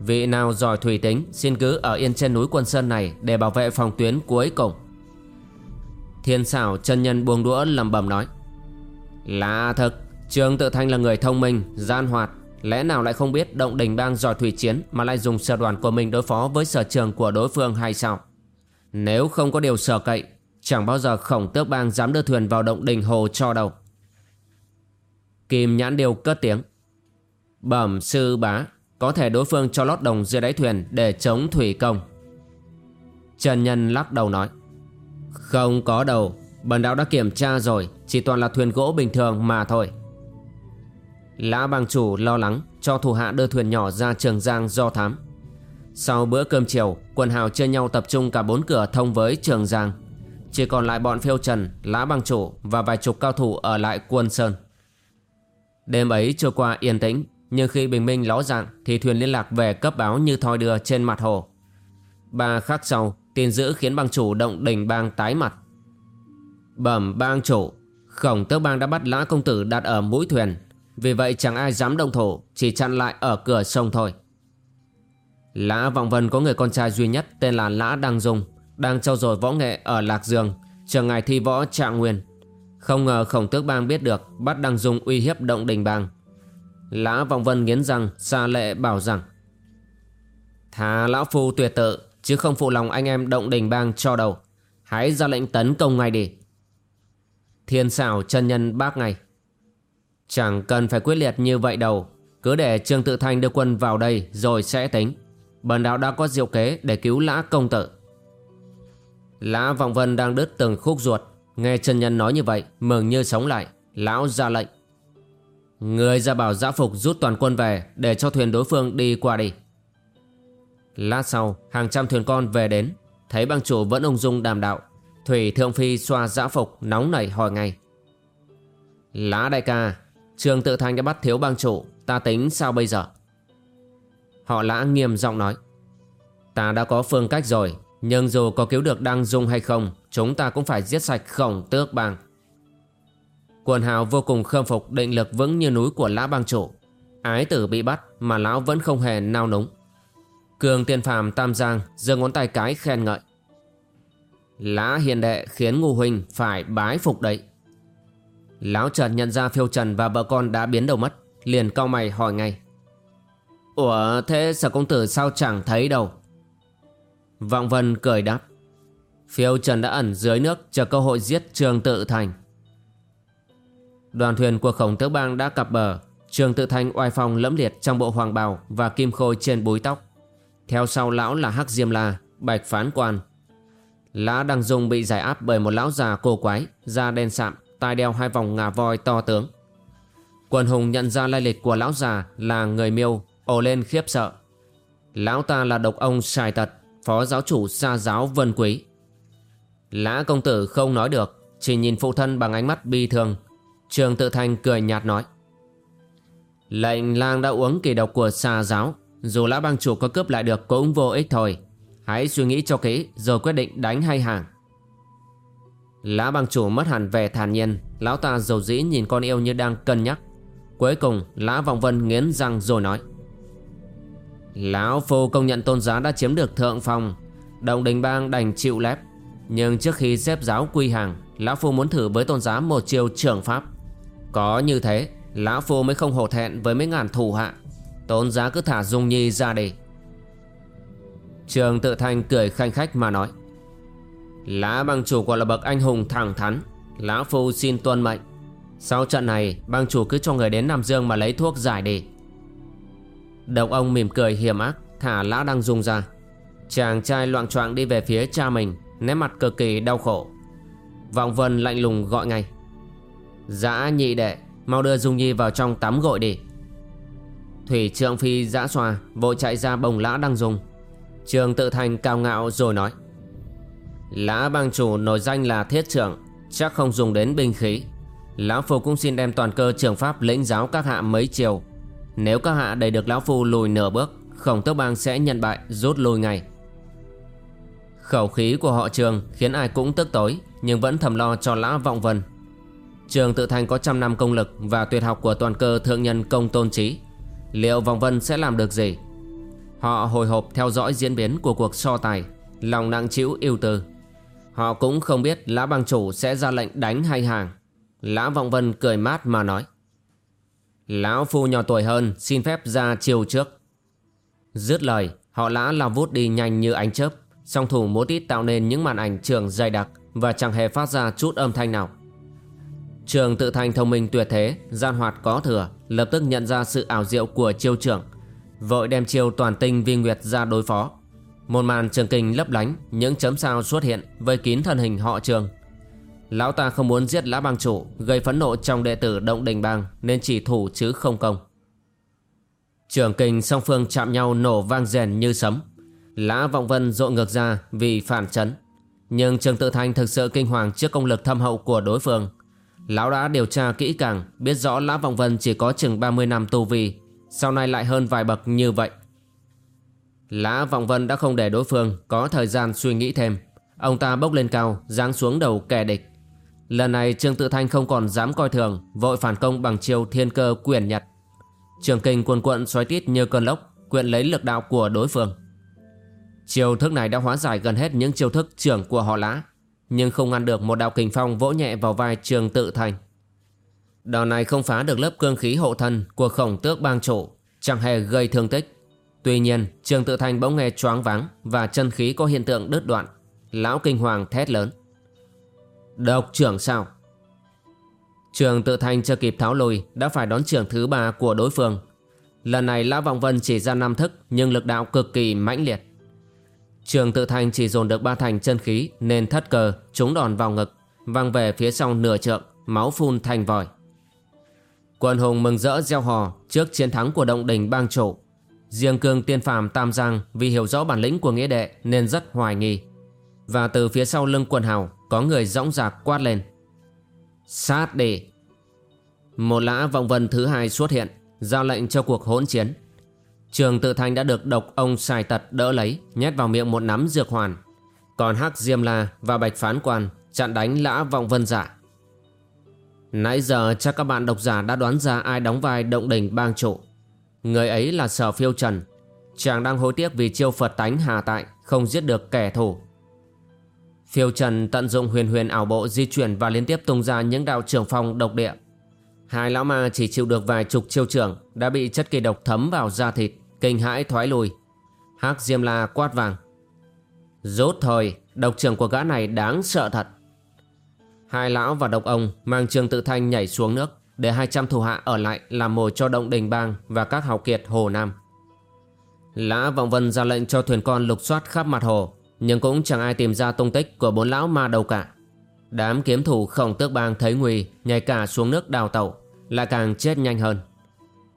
Vị nào giỏi thủy tính Xin cứ ở yên trên núi quân sơn này Để bảo vệ phòng tuyến cuối cùng. Thiên xảo chân nhân buông đũa lầm bầm nói Lạ thật Trương Tự Thanh là người thông minh, gian hoạt Lẽ nào lại không biết động đình bang giỏi thủy chiến Mà lại dùng sở đoàn của mình đối phó với sở trường của đối phương hay sao? Nếu không có điều sở cậy Chẳng bao giờ khổng tước bang dám đưa thuyền vào động đình hồ cho đâu. Kim nhãn điều cất tiếng. Bẩm sư bá Có thể đối phương cho lót đồng dưới đáy thuyền để chống thủy công. Trần Nhân lắc đầu nói. Không có đầu, Bần đạo đã kiểm tra rồi Chỉ toàn là thuyền gỗ bình thường mà thôi. Lã bang chủ lo lắng Cho thủ hạ đưa thuyền nhỏ ra Trường Giang do thám. Sau bữa cơm chiều, Quần hào chơi nhau tập trung cả bốn cửa thông với Trường Giang. Chỉ còn lại bọn phiêu trần, Lã bang chủ và vài chục cao thủ ở lại quân Sơn. Đêm ấy trôi qua yên tĩnh, Nhưng khi bình minh ló dạng Thì thuyền liên lạc về cấp báo như thoi đưa trên mặt hồ. Ba khắc sau, Tin dữ khiến bang chủ động đỉnh bang tái mặt. Bẩm bang chủ, Khổng tước bang đã bắt lã công tử đặt ở mũi thuyền. Vì vậy chẳng ai dám động thổ Chỉ chặn lại ở cửa sông thôi. Lã Vọng Vân có người con trai duy nhất Tên là Lã Đăng Dung, Đang trau dồi võ nghệ ở Lạc Dương Chờ ngày thi võ trạng nguyên. Không ngờ khổng tước bang biết được Bắt Đăng Dung uy hiếp động đình bang. Lã Vọng Vân nghiến răng, xa lệ bảo rằng, Thà lão phu tuyệt tự, Chứ không phụ lòng anh em động đình bang cho đầu Hãy ra lệnh tấn công ngay đi. Thiên xảo chân nhân bác ngay. Chẳng cần phải quyết liệt như vậy đâu. Cứ để Trương Tự Thanh đưa quân vào đây Rồi sẽ tính. Bần đạo đã có diệu kế để cứu lã công tử. Lã Vọng Vân đang đứt từng khúc ruột. Nghe trần nhân nói như vậy, Mừng như sống lại. Lão ra lệnh. Người ra bảo giã phục rút toàn quân về Để cho thuyền đối phương đi qua đi. Lát sau, Hàng trăm thuyền con về đến. Thấy bang chủ vẫn ung dung đàm đạo, Thủy Thượng Phi xoa giã phục nóng nảy hỏi ngay. Lã đại ca Trường tự thanh đã bắt thiếu bang chủ. Ta tính sao bây giờ? Họ lã nghiêm giọng nói. Ta đã có phương cách rồi, Nhưng dù có cứu được Đăng Dung hay không, Chúng ta cũng phải giết sạch khổng tước bang. Quần hào vô cùng khâm phục, định lực vững như núi của lã bang chủ. Ái tử bị bắt mà lão vẫn không hề nao núng. Cường tiên phàm tam giang giơ ngón tay cái khen ngợi. Lã hiền đệ khiến ngu huynh phải bái phục đấy. Lão Trần nhận ra phiêu trần và vợ con đã biến đầu mất Liền cau mày hỏi ngay Ủa thế sở công tử sao chẳng thấy đâu Vọng Vân cười đáp Phiêu Trần đã ẩn dưới nước chờ cơ hội giết Trường Tự Thành. Đoàn thuyền của khổng tước bang đã cập bờ. Trường Tự Thành oai phong lẫm liệt trong bộ hoàng bào và kim khôi trên búi tóc. Theo sau lão là Hắc Diêm La, Bạch Phán Quan. Lã Đăng Dung bị giải áp bởi một lão già cô quái, da đen sạm, tai đeo hai vòng ngà voi to tướng. Quần hùng nhận ra lai lịch của lão già là người miêu, ồ lên khiếp sợ. Lão ta là độc ông Sài Tật, phó giáo chủ xa giáo Vân Quý. Lã công tử không nói được, chỉ nhìn phụ thân bằng ánh mắt bi thương. Trường tự thành cười nhạt nói. Lệnh lang đã uống kỳ độc của xa giáo, dù lã bang chủ có cướp lại được cũng vô ích thôi. Hãy suy nghĩ cho kỹ rồi quyết định đánh hay hàng lá bang chủ mất hẳn vẻ thản nhiên, lão ta dầu dĩ nhìn con yêu như đang cân nhắc. Cuối cùng Lã Vọng Vân nghiến răng rồi nói. Lão Phu công nhận tôn giá đã chiếm được thượng phong. Đồng đình bang đành chịu lép. Nhưng trước khi xếp giáo quy hàng Lão Phu muốn thử với tôn giá một chiêu trưởng pháp. Có như thế Lão Phu mới không hổ thẹn với mấy ngàn thủ hạ. Tôn giá cứ thả Dung Nhi ra đi. Trường tự thanh cười khanh khách mà nói. Lã bang chủ quả là bậc anh hùng thẳng thắn. Lão Phu xin tuân mệnh. Sau trận này, bang chủ cứ cho người đến Nam Dương mà lấy thuốc giải đi. Độc ông mỉm cười hiểm ác, Thả lão đang dùng ra. Chàng trai loạn choạng đi về phía cha mình, Nét mặt cực kỳ đau khổ. Vọng Vân lạnh lùng gọi ngay. Dã nhị đệ, Mau đưa Dung Nhi vào trong tắm gội đi. Thủy trượng phi dã xòa Vội chạy ra bồng lã đang dùng Trường tự thành cao ngạo rồi nói. Lã bang chủ nổi danh là thiết trưởng, Chắc không dùng đến binh khí. Lão Phu cũng xin đem toàn cơ trường pháp lĩnh giáo các hạ mấy chiều. Nếu các hạ đẩy được Lão Phu lùi nửa bước, Khổng tước bang sẽ nhận bại, rút lui ngay. Khẩu khí của họ trường khiến ai cũng tức tối, Nhưng vẫn thầm lo cho Lã Vọng Vân. Trường tự thành có trăm năm công lực Và tuyệt học của toàn cơ thượng nhân công tôn trí. Liệu Vọng Vân sẽ làm được gì? Họ hồi hộp theo dõi diễn biến của cuộc so tài, Lòng nặng chịu yêu tư. Họ cũng không biết Lã bang chủ sẽ ra lệnh đánh hay hàng. Lã Vọng Vân cười mát mà nói. Lão Phu nhỏ tuổi hơn, xin phép ra chiều trước. Dứt lời, họ lã lao vút đi nhanh như ánh chớp, Song thủ múa tít tạo nên những màn ảnh trường dày đặc Và chẳng hề phát ra chút âm thanh nào. Trường tự thành thông minh tuyệt thế, Gian hoạt có thừa, Lập tức nhận ra sự ảo diệu của chiêu trưởng, Vội đem chiêu toàn tinh vi nguyệt ra đối phó. Một màn trường kinh lấp lánh, Những chấm sao xuất hiện Vây kín thân hình họ trường. Lão ta không muốn giết lã bang chủ, Gây phẫn nộ trong đệ tử động đình bang, Nên chỉ thủ chứ không công. Trường kinh song phương chạm nhau nổ vang rèn như sấm. Lã vọng vân rộ ngược ra vì phản chấn. Nhưng trường tự thanh thực sự kinh hoàng trước công lực thâm hậu của đối phương. Lão đã điều tra kỹ càng, Biết rõ Lã Vọng Vân chỉ có chừng 30 năm tu vi, Sau này lại hơn vài bậc như vậy. Lã Vọng Vân đã không để đối phương Có thời gian suy nghĩ thêm. Ông ta bốc lên cao, Giáng xuống đầu kẻ địch. Lần này Trương Tự Thanh không còn dám coi thường, Vội phản công bằng chiêu thiên cơ Quyển nhật. Trường kinh cuồn cuộn xoáy tít như cơn lốc, Quyện lấy lực đạo của đối phương. Chiêu thức này đã hóa giải gần hết những chiêu thức trưởng của họ lã, Nhưng không ngăn được một đạo kình phong vỗ nhẹ vào vai Trương Tự Thanh. Đòn này không phá được lớp cương khí hộ thân của khổng tước bang chủ, Chẳng hề gây thương tích. Tuy nhiên Trương Tự thành bỗng nghe choáng váng Và chân khí có hiện tượng đứt đoạn. Lão kinh hoàng thét lớn. Độc trưởng sao? Trường tự thành chưa kịp tháo lùi, Đã phải đón trưởng thứ ba của đối phương. Lần này Lão Vọng Vân chỉ ra năm thức, Nhưng lực đạo cực kỳ mãnh liệt. Trường tự thành chỉ dồn được ba thành chân khí, Nên thất cờ, trúng đòn vào ngực, Văng về phía sau nửa trượng, Máu phun thành vòi. Quân hùng mừng rỡ gieo hò Trước chiến thắng của động đình bang chủ. Riêng cương tiên phàm Tam Giang Vì hiểu rõ bản lĩnh của nghĩa đệ Nên rất hoài nghi. Và từ phía sau lưng quần hào, có người dõng dạc quát lên. Sát đi! Một lã vọng vân thứ hai xuất hiện Giao lệnh cho cuộc hỗn chiến. Trường tự thành đã được độc ông xài tật đỡ lấy, Nhét vào miệng một nắm dược hoàn. Còn Hắc Diêm La và Bạch Phán Quan Chặn đánh lã vọng vân giả. Nãy giờ chắc các bạn độc giả đã đoán ra ai đóng vai động đỉnh bang trụ. Người ấy là Sở Phiêu Trần Chàng đang hối tiếc vì chiêu Phật tánh hà tại Không giết được kẻ thù Phiêu Trần tận dụng huyền huyền ảo bộ di chuyển và liên tiếp tung ra những đạo trường phong độc địa. Hai lão ma chỉ chịu được vài chục chiêu trưởng đã bị chất kỳ độc thấm vào da thịt, kinh hãi thoái lùi. Hắc Diêm La quát vàng. rốt thôi, Độc trưởng của gã này đáng sợ thật Hai lão và độc ông mang Trương Tự Thanh nhảy xuống nước để 200 thủ hạ ở lại làm mồi cho động đình bang và các hào kiệt Hồ Nam. Lã Vọng Vân ra lệnh cho thuyền con lục soát khắp mặt hồ, Nhưng cũng chẳng ai tìm ra tung tích của bốn lão ma đầu cả. Đám kiếm thủ khổng tước bang thấy nguy, Nhảy cả xuống nước đào tẩu, Lại càng chết nhanh hơn.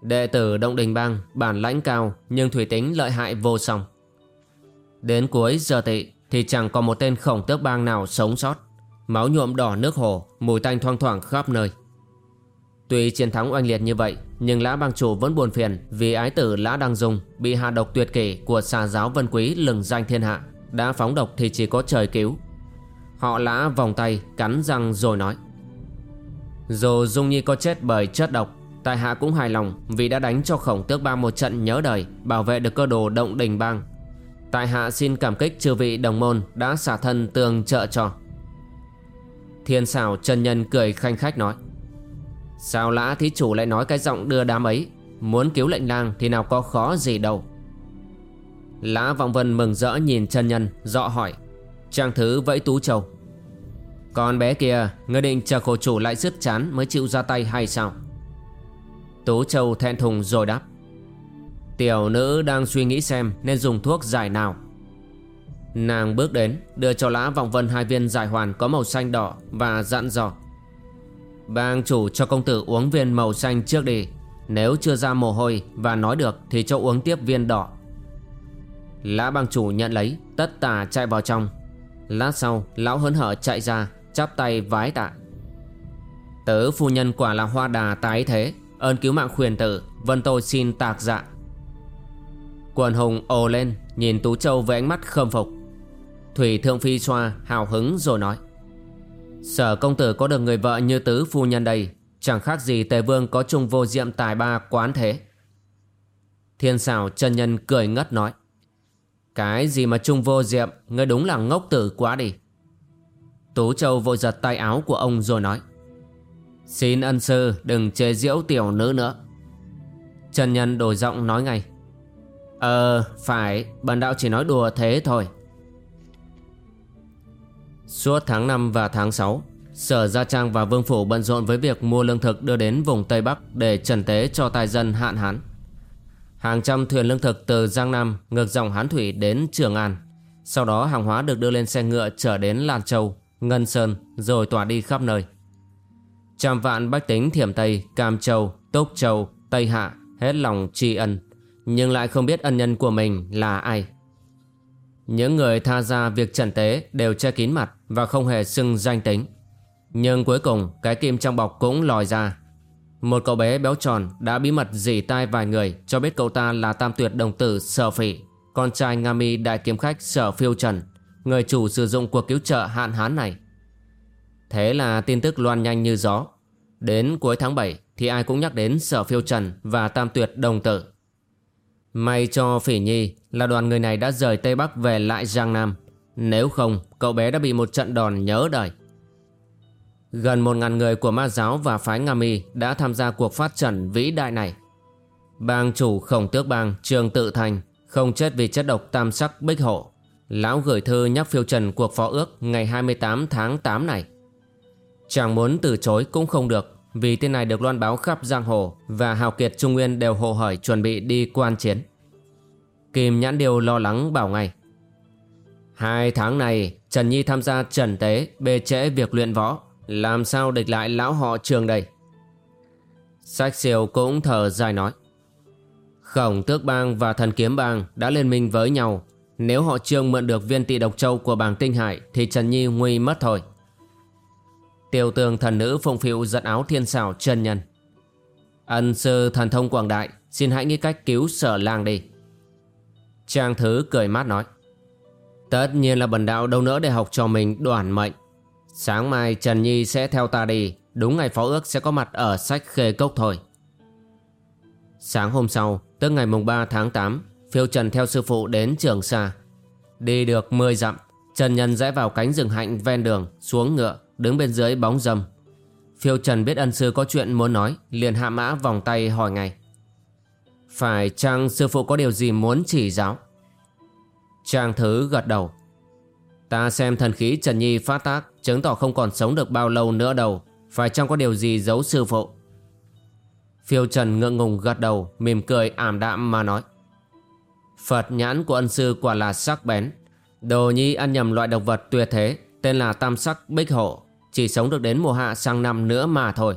Đệ tử Động Đình Bang bản lãnh cao, Nhưng thủy tính lợi hại vô song. Đến cuối giờ tị Thì chẳng còn một tên khổng tước bang nào sống sót. Máu nhuộm đỏ nước hồ, Mùi tanh thoang thoảng khắp nơi. Tuy chiến thắng oanh liệt như vậy, Nhưng lã bang chủ vẫn buồn phiền Vì ái tử lã đăng dung Bị hạ độc tuyệt kỷ của xà giáo vân quý lừng danh thiên hạ, Đã phóng độc thì chỉ có trời cứu. Họ lã vòng tay, cắn răng rồi nói, Dù Dung Nhi có chết bởi chất độc, Tại hạ cũng hài lòng Vì đã đánh cho khổng tước bang một trận nhớ đời, Bảo vệ được cơ đồ động đình bang. Tại hạ xin cảm kích chư vị đồng môn Đã xả thân tương trợ cho. Thiên xảo chân nhân cười khanh khách nói Sao lã thí chủ lại nói cái giọng đưa đám ấy? Muốn cứu lệnh lang thì nào có khó gì đâu. Lã vọng vân mừng rỡ nhìn chân nhân, Dọ hỏi, Trang thứ vẫy tú châu, Con bé kia, Ngươi định chờ khổ chủ lại dứt chán Mới chịu ra tay hay sao? Tú châu thẹn thùng rồi đáp, Tiểu nữ đang suy nghĩ xem Nên dùng thuốc giải nào. Nàng bước đến, Đưa cho lã vọng vân hai viên giải hoàn Có màu xanh đỏ và dặn dò Bang chủ cho công tử uống viên màu xanh trước đi. Nếu chưa ra mồ hôi Và nói được thì cho uống tiếp viên đỏ. Lã bang chủ nhận lấy, Tất tả chạy vào trong. Lát sau, lão hớn hở chạy ra, Chắp tay vái tạ. Tớ phu nhân quả là hoa đà tái thế, Ơn cứu mạng khuyền tử, Vân tôi xin tạc dạ. Quần hùng ồ lên, Nhìn Tú Châu với ánh mắt khâm phục. Thủy Thượng Phi xoa hào hứng rồi nói. Sở công tử có được người vợ như tứ phu nhân đây, Chẳng khác gì Tề Vương có chung vô diệm tài ba quán thế. Thiên xảo chân nhân cười ngất nói, Cái gì mà chung vô diệm, Ngươi đúng là ngốc tử quá đi. Tú Châu vội giật tay áo của ông rồi nói, Xin ân sư đừng chế diễu tiểu nữ nữa. Trần Nhân đổi giọng nói ngay Ờ phải, Bần đạo chỉ nói đùa thế thôi. Suốt tháng 5 và tháng 6 Sở Gia Trang và Vương Phủ bận rộn với việc mua lương thực đưa đến vùng Tây Bắc để trần tế cho tài dân hạn hán. Hàng trăm thuyền lương thực từ Giang Nam ngược dòng Hán Thủy đến Trường An. Sau đó hàng hóa được đưa lên xe ngựa trở đến Lan Châu, Ngân Sơn rồi tỏa đi khắp nơi. Trăm vạn bách tính Thiểm Tây, Cam Châu, Túc Châu, Tây Hạ hết lòng tri ân nhưng lại không biết ân nhân của mình là ai. Những người tha ra việc trần tế đều che kín mặt và không hề xưng danh tính. Nhưng cuối cùng cái kim trong bọc cũng lòi ra. Một cậu bé béo tròn đã bí mật dỉ tai vài người cho biết cậu ta là tam tuyệt đồng tử Sở Phỉ, con trai Nga Mi đại kiếm khách Sở Phiêu Trần, người chủ sử dụng cuộc cứu trợ hạn hán này. Thế là tin tức loan nhanh như gió. Đến cuối tháng 7 thì ai cũng nhắc đến Sở Phiêu Trần và tam tuyệt đồng tử. May cho Phỉ Nhi là đoàn người này đã rời Tây Bắc về lại Giang Nam. Nếu không, cậu bé đã bị một trận đòn nhớ đời. Gần một ngàn người của ma giáo và phái Nga Mi đã tham gia cuộc phát trần vĩ đại này. Bang chủ khổng tước bang Trường Tự Thành không chết vì chất độc tam sắc bích hộ. Lão gửi thư nhắc phiêu trần cuộc phó ước ngày 28 tháng 8 này. Chàng muốn từ chối cũng không được vì tên này được loan báo khắp giang hồ và hào kiệt Trung Nguyên đều hồ hởi chuẩn bị đi quan chiến. Kim Nhãn Điều lo lắng bảo ngay. Hai tháng này, Trần Nhi tham gia trần tế bê trễ việc luyện võ, làm sao địch lại lão họ trường đây Sách siêu cũng thở dài nói, Khổng tước bang và thần kiếm bang đã liên minh với nhau Nếu họ trương mượn được viên tị độc châu của bàng tinh hải Thì Trần Nhi nguy mất thôi Tiêu tường thần nữ phụng phịu giật áo thiên xảo chân nhân. Ân sư thần thông quảng đại, Xin hãy nghĩ cách cứu sở lang đi. Trang thứ cười mát nói, Tất nhiên là bần đạo đâu nữa để học cho mình đoàn mệnh. Sáng mai Trần Nhi sẽ theo ta đi, Đúng ngày phó ước sẽ có mặt ở sách khê cốc thôi. Sáng hôm sau, Tức ngày mùng 3 tháng 8 Phiêu Trần theo sư phụ đến Trường Sa. Đi được 10 dặm Trần Nhân rẽ vào cánh rừng hạnh ven đường, Xuống ngựa. Đứng bên dưới bóng dâm. Phiêu Trần biết ân sư có chuyện muốn nói, Liền hạ mã vòng tay hỏi ngay. Phải chăng sư phụ có điều gì muốn chỉ giáo? Trang Thứ gật đầu. Ta xem thần khí Trần Nhi phát tác, Chứng tỏ không còn sống được bao lâu nữa đâu. Phải chăng có điều gì giấu sư phụ? Phiêu Trần ngượng ngùng gật đầu, Mỉm cười ảm đạm mà nói. Phật nhãn của ân sư quả là sắc bén. Đồ Nhi ăn nhầm loại độc vật tuyệt thế, Tên là tam sắc bích hộ. Chỉ sống được đến mùa hạ sang năm nữa mà thôi.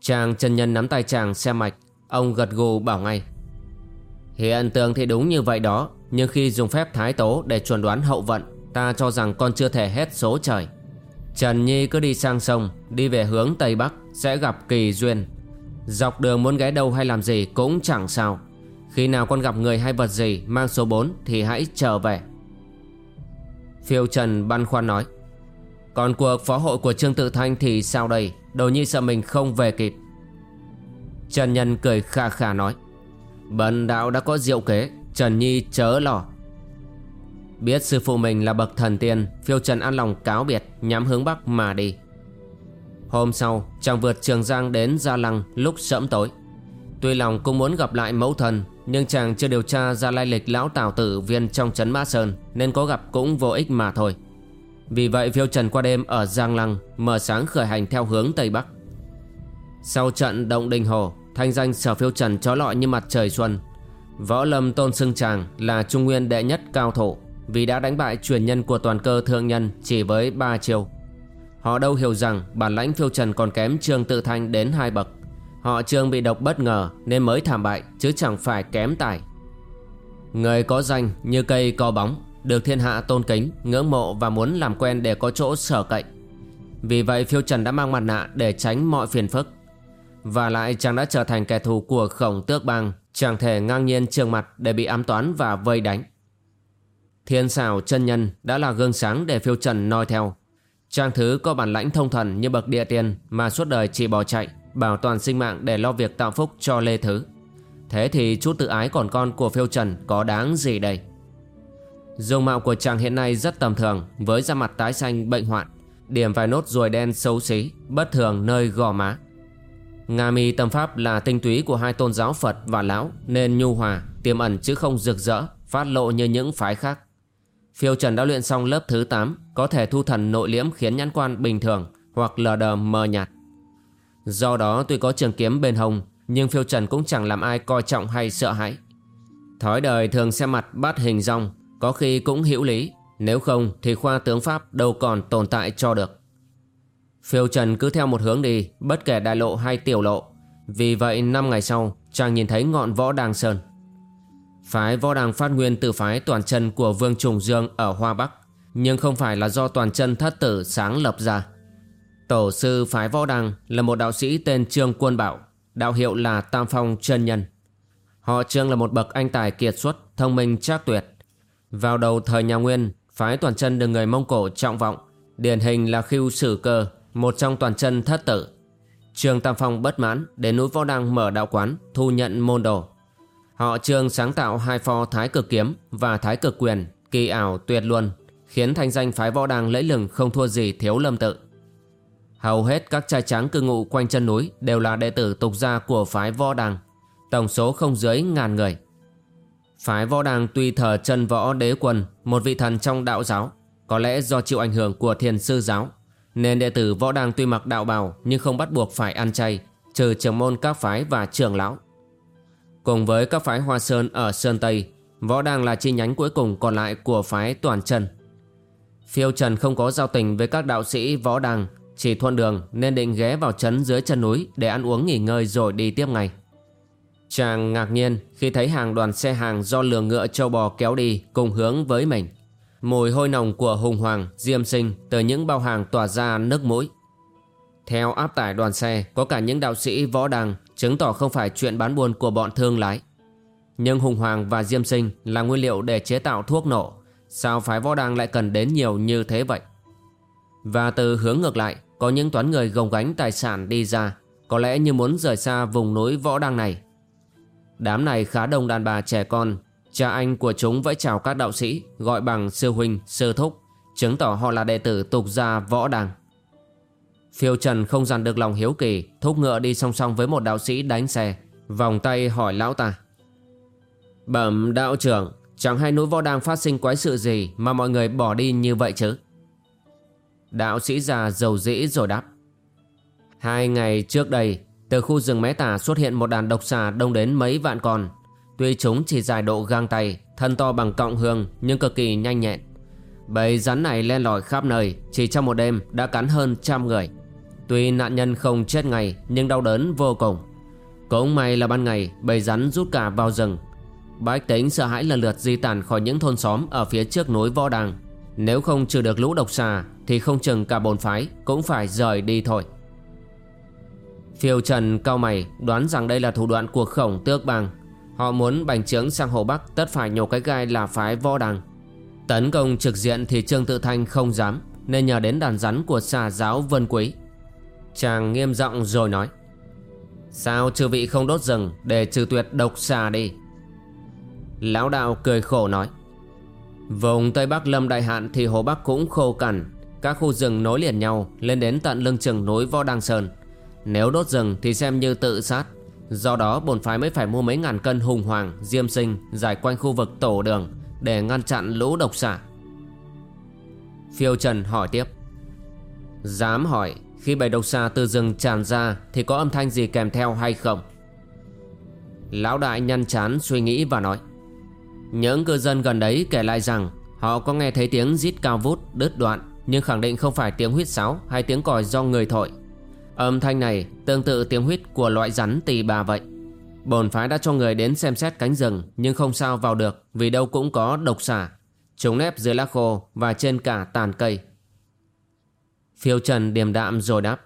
Chàng chân nhân nắm tay chàng xem mạch, Ông gật gù bảo ngay. Hiện tượng thì đúng như vậy đó, Nhưng khi dùng phép thái tố để chuẩn đoán hậu vận, Ta cho rằng con chưa thể hết số trời. Trần Nhi cứ đi sang sông, Đi về hướng Tây Bắc, Sẽ gặp kỳ duyên. Dọc đường muốn ghé đâu hay làm gì cũng chẳng sao. Khi nào con gặp người hay vật gì Mang số 4 thì hãy trở về. Phiêu Trần băn khoăn nói. Còn cuộc phó hội của Trương Tự Thanh thì sao đây? Đồ nhi sợ mình không về kịp. Trần Nhân cười kha kha nói. Bần đạo đã có diệu kế, Trần Nhi chớ lo. Biết sư phụ mình là bậc thần tiên, Phiêu Trần an lòng cáo biệt, Nhắm hướng Bắc mà đi. Hôm sau, chàng vượt Trường Giang đến Gia Lăng lúc sẫm tối. Tuy lòng cũng muốn gặp lại mẫu thần, Nhưng chàng chưa điều tra ra lai lịch lão tào tử viên trong trấn Mã Sơn, Nên có gặp cũng vô ích mà thôi. Vì vậy phiêu trần qua đêm ở Giang Lăng Mở sáng khởi hành theo hướng Tây Bắc. Sau trận động đình hồ, Thanh danh sở phiêu trần chó lọi như mặt trời xuân. Võ lâm tôn xưng chàng là trung nguyên đệ nhất cao thủ Vì đã đánh bại truyền nhân của toàn cơ thượng nhân chỉ với ba chiêu. Họ đâu hiểu rằng bản lãnh phiêu trần còn kém trương tự thanh đến hai bậc. Họ trương bị độc bất ngờ nên mới thảm bại chứ chẳng phải kém tài. Người có danh như cây có bóng. Được thiên hạ tôn kính, ngưỡng mộ và muốn làm quen để có chỗ sở cậy Vì vậy phiêu trần đã mang mặt nạ để tránh mọi phiền phức Và lại chàng đã trở thành kẻ thù của khổng tước bang chàng thể ngang nhiên trường mặt để bị ám toán và vây đánh Thiên xảo chân nhân đã là gương sáng để phiêu trần noi theo Trang thứ có bản lãnh thông thần như bậc địa tiên mà suốt đời chỉ bỏ chạy, bảo toàn sinh mạng để lo việc tạo phúc cho Lê Thứ. Thế thì chút tự ái còn con của phiêu trần có đáng gì đây? Dung mạo của chàng hiện nay rất tầm thường với da mặt tái xanh bệnh hoạn, điểm vài nốt ruồi đen xấu xí, bất thường nơi gò má. Nga mi tâm pháp là tinh túy của hai tôn giáo Phật và Lão nên nhu hòa, tiềm ẩn chứ không rực rỡ, phát lộ như những phái khác. Phiêu Trần đã luyện xong lớp thứ 8 Có thể thu thần nội liễm khiến nhãn quan bình thường Hoặc lờ đờ mờ nhạt Do đó tuy có trường kiếm bên hồng Nhưng Phiêu Trần cũng chẳng làm ai coi trọng hay sợ hãi Thói đời thường xem mặt bắt hình rong có khi cũng hữu lý. Nếu không thì khoa tướng Pháp đâu còn tồn tại cho được. Phiêu Trần cứ theo một hướng đi Bất kể đại lộ hay tiểu lộ. Vì vậy năm ngày sau Chàng nhìn thấy ngọn võ đàng sơn. Phái võ đàng phát nguyên từ phái toàn chân của Vương Trùng Dương ở Hoa Bắc. Nhưng không phải là do toàn chân thất tử sáng lập ra. Tổ sư phái võ đàng là một đạo sĩ tên Trương Quân Bảo Đạo hiệu là Tam Phong chân Nhân. Họ Trương là một bậc anh tài kiệt xuất, thông minh trác tuyệt. Vào đầu thời nhà Nguyên, phái toàn chân được người Mông Cổ trọng vọng Điển hình là khiêu sử cơ, một trong toàn chân thất tử Trương Tam Phong bất mãn đến núi Võ Đăng mở đạo quán, thu nhận môn đồ Họ trương sáng tạo hai pho thái cực kiếm và thái cực quyền, kỳ ảo tuyệt luân, khiến thanh danh phái võ Đăng lẫy lừng không thua gì thiếu lâm tự. Hầu hết các trai trắng cư ngụ quanh chân núi đều là đệ tử tục gia của phái võ Đăng, tổng số không dưới ngàn người. Phái võ đàng tuy thờ chân võ đế quân, một vị thần trong đạo giáo, có lẽ do chịu ảnh hưởng của thiền sư giáo, nên đệ tử võ đàng tuy mặc đạo bào nhưng không bắt buộc phải ăn chay, trừ trưởng môn các phái và trưởng lão. Cùng với các phái Hoa Sơn ở Sơn Tây Võ đàng là chi nhánh cuối cùng còn lại của phái Toàn Trần Phiêu Trần không có giao tình với các đạo sĩ Võ đàng Chỉ thuận đường nên định ghé vào trấn dưới chân núi Để ăn uống nghỉ ngơi rồi đi tiếp ngày. Chàng ngạc nhiên khi thấy hàng đoàn xe hàng do lừa ngựa châu bò kéo đi cùng hướng với mình Mùi hôi nồng của hùng hoàng, diêm sinh từ những bao hàng tỏa ra nước mũi Theo áp tải đoàn xe có cả những đạo sĩ võ đăng chứng tỏ không phải chuyện bán buôn của bọn thương lái. Nhưng Hùng Hoàng và Diêm Sinh là nguyên liệu để chế tạo thuốc nổ, sao phái võ đăng lại cần đến nhiều như thế vậy? Và từ hướng ngược lại, có những toán người gồng gánh tài sản đi ra, có lẽ như muốn rời xa vùng núi võ đăng này. Đám này khá đông đàn bà trẻ con, cha anh của chúng vẫy chào các đạo sĩ, gọi bằng sư huynh, sư thúc, chứng tỏ họ là đệ tử tục gia võ đàng. Phiêu Trần không dằn được lòng hiếu kỳ Thúc ngựa đi song song với một đạo sĩ đánh xe Vòng tay hỏi lão ta. Bẩm đạo trưởng Chẳng hay núi võ đang phát sinh quái sự gì Mà mọi người bỏ đi như vậy chứ? Đạo sĩ già dầu dĩ rồi đáp. Hai ngày trước đây từ khu rừng mé tả xuất hiện một đàn độc xà đông đến mấy vạn con. Tuy chúng chỉ dài độ gang tay, Thân to bằng cọng hương Nhưng cực kỳ nhanh nhẹn. Bầy rắn này len lỏi khắp nơi, Chỉ trong một đêm đã cắn hơn trăm người. Tuy nạn nhân không chết ngay, Nhưng đau đớn vô cùng. Cũng may là ban ngày, Bầy rắn rút cả vào rừng. Bách tính sợ hãi lần lượt di tản khỏi những thôn xóm Ở phía trước núi Võ Đàng Nếu không trừ được lũ độc xà, Thì không chừng cả bồn phái Cũng phải rời đi thôi. Phiêu Trần cao mày, đoán rằng đây là thủ đoạn của khổng tước bang Họ muốn bành trướng sang Hồ Bắc, tất phải nhổ cái gai là phái võ đằng. Tấn công trực diện thì Trương Tự Thanh không dám, Nên nhờ đến đàn rắn của xà giáo Vân Quý Chàng nghiêm giọng rồi nói, Sao chư vị không đốt rừng để trừ tuyệt độc xà đi? Lão đạo cười khổ nói, Vùng Tây Bắc Lâm Đại Hạn thì Hồ Bắc cũng khô cằn. Các khu rừng nối liền nhau, lên đến tận lưng chừng núi Võ Đăng Sơn. Nếu đốt rừng thì xem như tự sát. Do đó bổn phái mới phải mua mấy ngàn cân hùng hoàng, diêm sinh Giải quanh khu vực tổ đường Để ngăn chặn lũ độc xả Phiêu Trần hỏi tiếp. Dám hỏi Khi bầy độc xà từ rừng tràn ra Thì có âm thanh gì kèm theo hay không? Lão đại nhăn chán suy nghĩ và nói. Những cư dân gần đấy kể lại rằng Họ có nghe thấy tiếng rít cao vút, đứt đoạn Nhưng khẳng định không phải tiếng huyết sáo hay tiếng còi do người thổi. Âm thanh này tương tự tiếng huýt của loại rắn tỳ bà vậy. Bồn phái đã cho người đến xem xét cánh rừng, Nhưng không sao vào được, Vì đâu cũng có độc xả Chúng nép dưới lá khô và trên cả tàn cây. Phiêu Trần điềm đạm rồi đáp,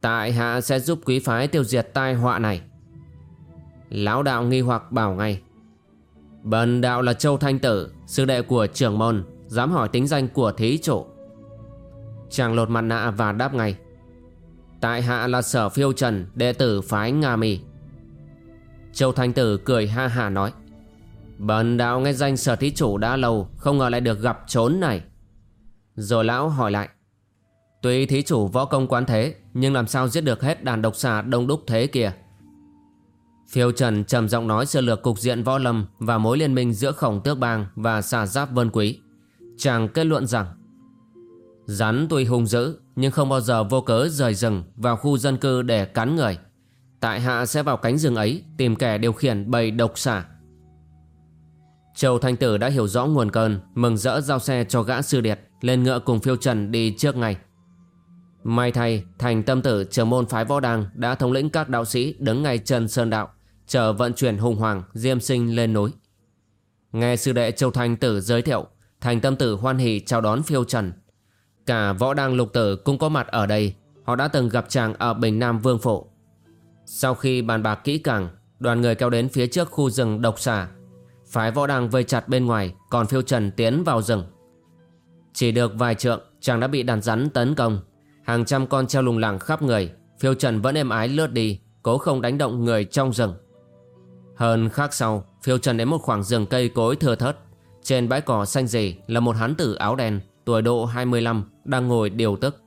Tại hạ sẽ giúp quý phái tiêu diệt tai họa này. Lão đạo nghi hoặc bảo ngay, Bần đạo là Châu Thanh Tử, Sư đệ của trưởng môn, Dám hỏi tính danh của thí chủ. Chàng lột mặt nạ và đáp ngay Tại hạ là sở phiêu trần, Đệ tử phái Nga mì. Châu Thanh Tử cười ha hà nói, Bần đạo nghe danh sở thí chủ đã lâu, Không ngờ lại được gặp trốn này Rồi lão hỏi lại, Tuy thí chủ võ công quán thế, Nhưng làm sao giết được hết đàn độc xà đông đúc thế kia? Phiêu Trần trầm giọng nói sơ lược cục diện võ lâm Và mối liên minh giữa khổng tước bang Và xà giáp vân quý Chàng kết luận rằng Rắn tuy hung dữ nhưng không bao giờ vô cớ rời rừng vào khu dân cư để cắn người. Tại hạ sẽ vào cánh rừng ấy tìm kẻ điều khiển bầy độc xả. Châu Thanh Tử đã hiểu rõ nguồn cơn, mừng rỡ giao xe cho gã sư điệt, lên ngựa cùng phiêu trần đi trước ngày. May thay, thành tâm tử trưởng môn phái võ đàng đã thống lĩnh các đạo sĩ đứng ngay chân sơn đạo, chờ vận chuyển hùng hoàng, diêm sinh lên núi. Nghe sư đệ Châu Thanh Tử giới thiệu, thành tâm tử hoan hỷ chào đón phiêu trần, Cả võ đăng lục tử cũng có mặt ở đây. Họ đã từng gặp chàng ở Bình Nam Vương Phụ Sau khi bàn bạc kỹ càng, Đoàn người kéo đến phía trước khu rừng độc xà. Phái võ đăng vây chặt bên ngoài, Còn phiêu trần tiến vào rừng. Chỉ được vài trượng, Chàng đã bị đàn rắn tấn công. Hàng trăm con treo lùng lẳng khắp người, Phiêu trần vẫn êm ái lướt đi, Cố không đánh động người trong rừng. Hơn khác sau, Phiêu trần đến một khoảng rừng cây cối thưa thớt. Trên bãi cỏ xanh rì là một hán tử áo đen. Tuổi độ 25 đang ngồi điều tức.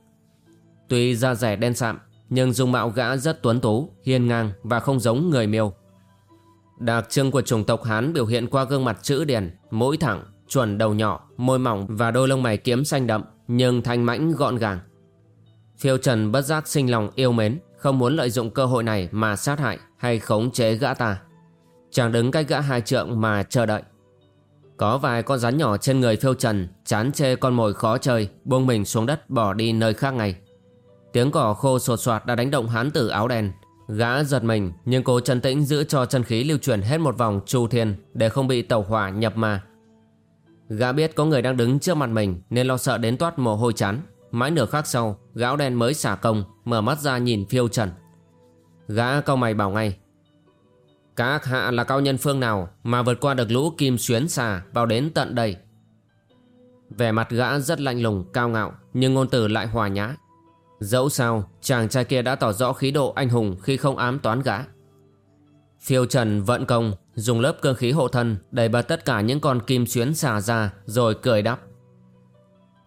Tuy da rẻ đen sạm, nhưng dung mạo gã rất tuấn tú, hiên ngang và không giống người miêu. Đặc trưng của chủng tộc Hán biểu hiện qua gương mặt chữ điển, mũi thẳng, chuẩn đầu nhỏ, môi mỏng và đôi lông mày kiếm xanh đậm, nhưng thanh mãnh gọn gàng. Phiêu Trần bất giác sinh lòng yêu mến, không muốn lợi dụng cơ hội này mà sát hại hay khống chế gã ta. Chàng đứng cách gã hai trượng mà chờ đợi. Có vài con rắn nhỏ trên người phiêu trần, Chán chê con mồi khó chơi, Buông mình xuống đất bỏ đi nơi khác ngay. Tiếng cỏ khô sột soạt đã đánh động hán tử áo đen. Gã giật mình, Nhưng cố chân tĩnh giữ cho chân khí lưu chuyển hết một vòng chu thiên Để không bị tàu hỏa nhập ma. Gã biết có người đang đứng trước mặt mình Nên lo sợ đến toát mồ hôi chán. Mãi nửa khắc sau, Gã đen mới xả công, Mở mắt ra nhìn phiêu trần. Gã cau mày bảo ngay các hạ là cao nhân phương nào mà vượt qua được lũ kim xuyến xà vào đến tận đây. Vẻ mặt gã rất lạnh lùng, cao ngạo, nhưng ngôn từ lại hòa nhã. Dẫu sao, chàng trai kia đã tỏ rõ khí độ anh hùng khi không ám toán gã. Phiêu Trần vận công, dùng lớp cơ khí hộ thân đẩy bật tất cả những con kim xuyến xà ra rồi cười đáp.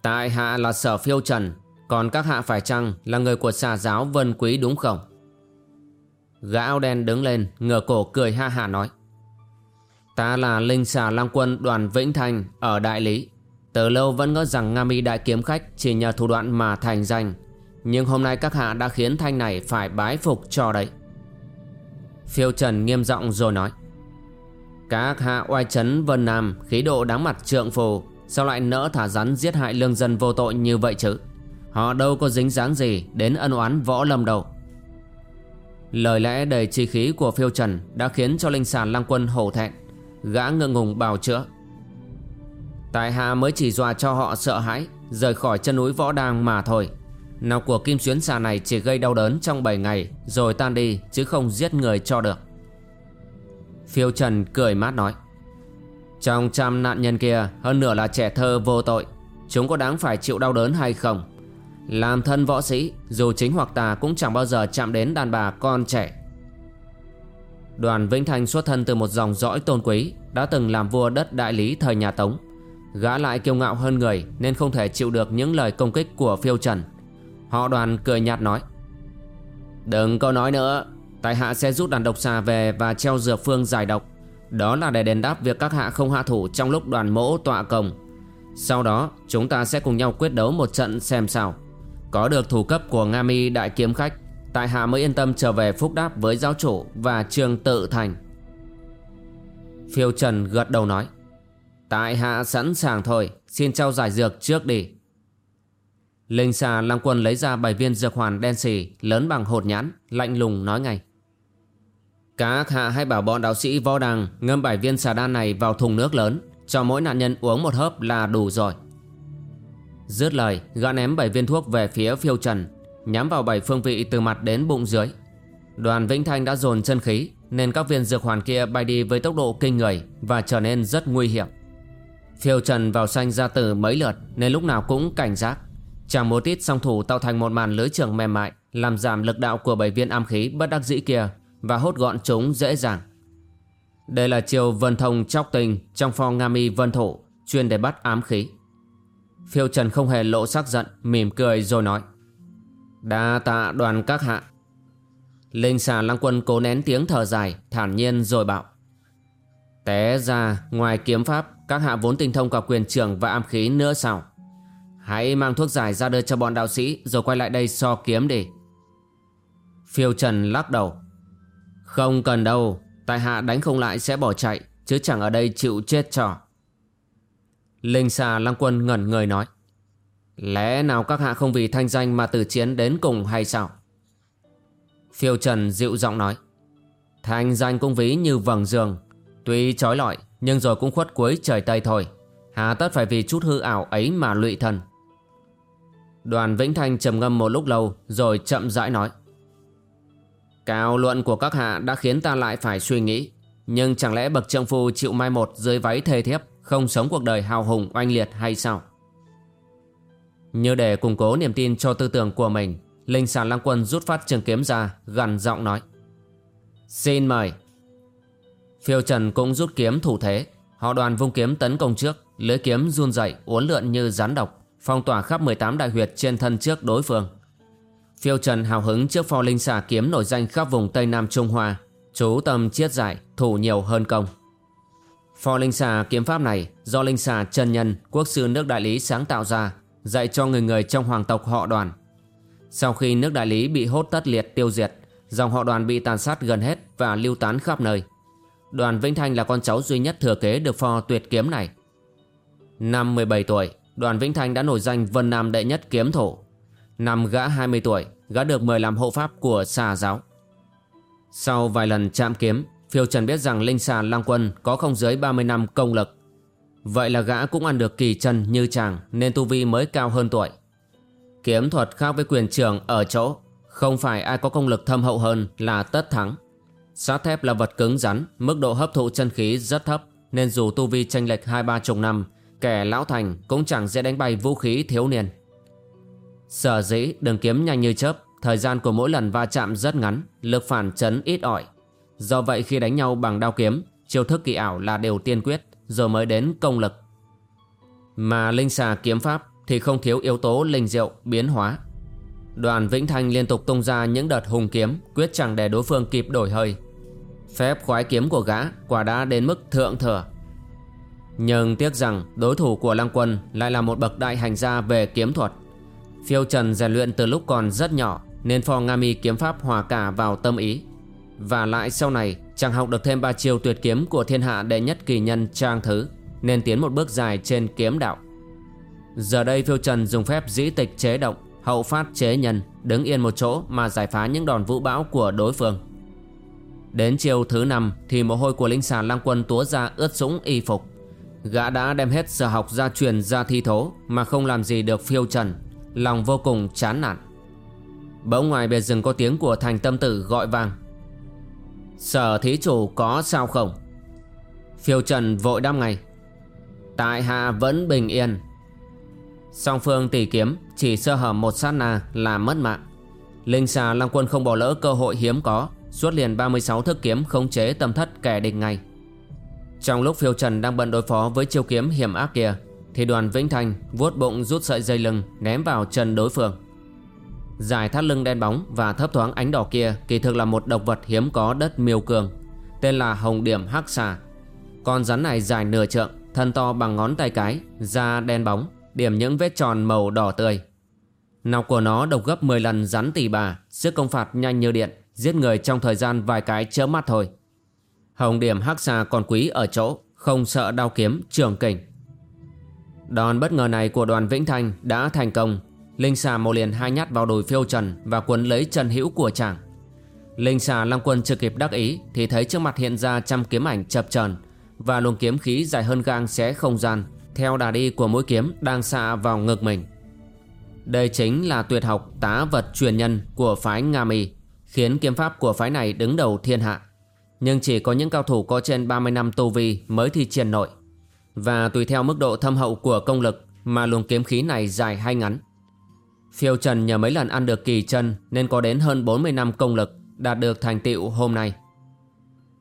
Tại hạ là sở phiêu Trần, còn các hạ phải chăng là người của xà giáo vân quý đúng không? Gã áo đen đứng lên, ngửa cổ cười ha hà nói. Ta là linh xà lang quân đoàn Vĩnh Thành ở Đại Lý. Từ lâu vẫn ngỡ rằng Nga mi đại kiếm khách chỉ nhờ thủ đoạn mà thành danh. Nhưng hôm nay các hạ đã khiến thanh này phải bái phục cho đấy. Phiêu Trần nghiêm giọng rồi nói. Các hạ oai chấn Vân Nam, khí độ đáng mặt trượng phù, Sao lại nỡ thả rắn giết hại lương dân vô tội như vậy chứ? Họ đâu có dính dáng gì đến ân oán võ lâm đâu. Lời lẽ đầy chi khí của phiêu trần đã khiến cho linh sản lang quân hổ thẹn, Gã ngượng ngùng bào chữa. Tại hạ mới chỉ dọa cho họ sợ hãi, Rời khỏi chân núi võ đàng mà thôi. Nào của kim xuyến xà này chỉ gây đau đớn trong 7 ngày, Rồi tan đi, chứ không giết người cho được. Phiêu trần cười mát nói, Trong trăm nạn nhân kia, Hơn nửa là trẻ thơ vô tội. Chúng có đáng phải chịu đau đớn hay không? Làm thân võ sĩ, Dù chính hoặc tà cũng chẳng bao giờ chạm đến đàn bà con trẻ. Đoàn Vĩnh Thanh xuất thân từ một dòng dõi tôn quý, Đã từng làm vua đất đại lý thời nhà Tống. Gã lại kiêu ngạo hơn người Nên không thể chịu được những lời công kích của phiêu trần. Họ đoàn cười nhạt nói, Đừng có nói nữa, Tại hạ sẽ rút đàn độc xà về Và treo dược phương giải độc. Đó là để đền đáp việc các hạ không hạ thủ Trong lúc đoàn mỗ tọa công. Sau đó, chúng ta sẽ cùng nhau quyết đấu một trận xem sao. Có được thủ cấp của Nga mi đại kiếm khách. Tại hạ mới yên tâm trở về phúc đáp với giáo chủ Và trường tự thành. Phiêu Trần gật đầu nói, Tại hạ sẵn sàng thôi, Xin trao giải dược trước đi. Linh xà Lăng Quân lấy ra bảy viên dược hoàn đen xì, Lớn bằng hột nhãn, Lạnh lùng nói ngay, Các hạ hãy bảo bọn đạo sĩ võ đằng Ngâm bảy viên xà đan này vào thùng nước lớn, Cho mỗi nạn nhân uống một hớp là đủ rồi. Dứt lời, Gã ném bảy viên thuốc về phía phiêu trần, Nhắm vào bảy phương vị từ mặt đến bụng dưới. Đoàn Vĩnh Thanh đã dồn chân khí, Nên các viên dược hoàn kia bay đi với tốc độ kinh người Và trở nên rất nguy hiểm. Phiêu Trần vào xanh ra từ mấy lượt, Nên lúc nào cũng cảnh giác. Chàng một ít song thủ tạo thành một màn lưới trường mềm mại, Làm giảm lực đạo của bảy viên am khí bất đắc dĩ kia Và hốt gọn chúng dễ dàng. Đây là chiều vân thông chóc tình Trong pho Nga mi vân thổ, Chuyên để bắt ám khí. Phiêu Trần không hề lộ sắc giận, Mỉm cười rồi nói. Đa tạ đoàn các hạ. Linh xà lăng quân cố nén tiếng thở dài, Thản nhiên rồi bảo. Té ra, ngoài kiếm pháp, Các hạ vốn tinh thông cả quyền trưởng và am khí nữa sao? Hãy mang thuốc giải ra đưa cho bọn đạo sĩ, Rồi quay lại đây so kiếm đi. Phiêu Trần lắc đầu. Không cần đâu, Tại hạ đánh không lại sẽ bỏ chạy, Chứ chẳng ở đây chịu chết trò." Linh xà lăng quân ngẩn người nói Lẽ nào các hạ không vì thanh danh mà từ chiến đến cùng hay sao? Phiêu Trần dịu giọng nói Thanh danh cũng ví như vầng dương, Tuy trói lọi nhưng rồi cũng khuất cuối trời Tây thôi Hà tất phải vì chút hư ảo ấy mà lụy thần Đoàn Vĩnh Thanh trầm ngâm một lúc lâu Rồi chậm rãi nói Cao luận của các hạ đã khiến ta lại phải suy nghĩ Nhưng chẳng lẽ bậc trượng phu chịu mai một dưới váy thề thiếp không sống cuộc đời hào hùng, oanh liệt hay sao? Như để củng cố niềm tin cho tư tưởng của mình, Linh sản lang quân rút phát trường kiếm ra Gần giọng nói. Xin mời. Phiêu Trần cũng rút kiếm thủ thế. Họ đoàn vung kiếm tấn công trước, Lưới kiếm run dậy uốn lượn như rắn độc, Phong tỏa khắp 18 đại huyệt trên thân trước đối phương. Phiêu Trần hào hứng trước pho linh xà kiếm nổi danh khắp vùng Tây Nam Trung Hoa, Chú tâm chiết giải, thủ nhiều hơn công. Phò linh xà kiếm pháp này do linh xà Trần nhân quốc sư nước đại lý sáng tạo ra dạy cho người người trong hoàng tộc họ đoàn. Sau khi nước đại lý bị hốt tất liệt tiêu diệt, dòng họ đoàn bị tàn sát gần hết và lưu tán khắp nơi. Đoàn Vĩnh Thanh là con cháu duy nhất thừa kế được pho tuyệt kiếm này. Năm 17 tuổi, đoàn Vĩnh Thanh đã nổi danh Vân Nam đệ nhất kiếm thổ. Năm gã 20 tuổi, gã được mời làm hộ pháp của xà giáo. Sau vài lần chạm kiếm, Phiêu Trần biết rằng Linh xà Lang Quân có không dưới 30 năm công lực Vậy là gã cũng ăn được kỳ chân như chàng nên tu vi mới cao hơn tuổi. Kiếm thuật khác với quyền trường ở chỗ, không phải ai có công lực thâm hậu hơn là tất thắng. Sát thép là vật cứng rắn, mức độ hấp thụ chân khí rất thấp nên dù tu vi tranh lệch hai ba chục năm, kẻ lão thành cũng chẳng dễ đánh bay vũ khí thiếu niên. Sở dĩ đường kiếm nhanh như chớp, thời gian của mỗi lần va chạm rất ngắn, lực phản chấn ít ỏi. Do vậy khi đánh nhau bằng đao kiếm, chiêu thức kỳ ảo là điều tiên quyết rồi mới đến công lực. Mà linh xà kiếm pháp thì không thiếu yếu tố linh diệu biến hóa. Đoàn Vĩnh Thanh liên tục tung ra những đợt hùng kiếm quyết chẳng để đối phương kịp đổi hơi. Phép khoái kiếm của gã quả đã đến mức thượng thừa Nhưng tiếc rằng đối thủ của Lăng Quân lại là một bậc đại hành gia về kiếm thuật Phiêu Trần rèn luyện từ lúc còn rất nhỏ Nên phò Nga mi kiếm pháp hòa cả vào tâm ý và lại sau này, chàng học được thêm ba chiêu tuyệt kiếm của thiên hạ đệ nhất kỳ nhân Trang Thứ, Nên tiến một bước dài trên kiếm đạo. Giờ đây Phiêu Trần dùng phép dĩ tịch chế động, Hậu phát chế nhân, Đứng yên một chỗ mà giải phá những đòn vũ bão của đối phương. Đến chiều thứ năm Thì mồ hôi của linh xà lang quân túa ra ướt sũng y phục. Gã đã đem hết sở học gia truyền ra thi thố Mà không làm gì được phiêu trần, Lòng vô cùng chán nản. Bỗng ngoài bề rừng có tiếng của thành tâm tử gọi vang Sở thí chủ có sao không? Phiêu trần vội đáp ngay. Tại hạ vẫn bình yên. Song phương tỷ kiếm, chỉ sơ hở một sát na là mất mạng. Linh xà Long Quân không bỏ lỡ cơ hội hiếm có Suốt liền 36 thức kiếm khống chế tâm thất kẻ địch ngay. Trong lúc phiêu trần đang bận đối phó với chiêu kiếm hiểm ác kia, Thì đoàn Vĩnh thành vuốt bụng rút sợi dây lưng ném vào chân đối phương. Dài thắt lưng đen bóng và thấp thoáng ánh đỏ kia Kỳ thực là một độc vật hiếm có đất miêu cường, Tên là hồng điểm hắc xà. Con rắn này dài nửa trượng, Thân to bằng ngón tay cái, Da đen bóng, Điểm những vết tròn màu đỏ tươi. Nọc của nó độc gấp 10 lần rắn tỷ bà, Sức công phạt nhanh như điện, Giết người trong thời gian vài cái chớp mắt thôi. Hồng điểm hắc xà còn quý ở chỗ Không sợ đao kiếm, trường kình. Đòn bất ngờ này của đoàn Vĩnh Thanh đã thành công. Linh xà một liền hai nhát vào đùi phiêu trần Và quấn lấy chân hữu của chàng. Linh xà Long Quân chưa kịp đắc ý Thì thấy trước mặt hiện ra trăm kiếm ảnh chập trần Và luồng kiếm khí dài hơn gang xé không gian Theo đà đi của mũi kiếm đang xạ vào ngực mình. Đây chính là tuyệt học tá vật truyền nhân của phái Nga Mi, Khiến kiếm pháp của phái này đứng đầu thiên hạ. Nhưng chỉ có những cao thủ có trên 30 năm tu vi mới thi triển nội. Và tùy theo mức độ thâm hậu của công lực Mà luồng kiếm khí này dài hay ngắn. Phiêu Trần nhờ mấy lần ăn được kỳ chân Nên có đến hơn 40 năm công lực Đạt được thành tựu hôm nay.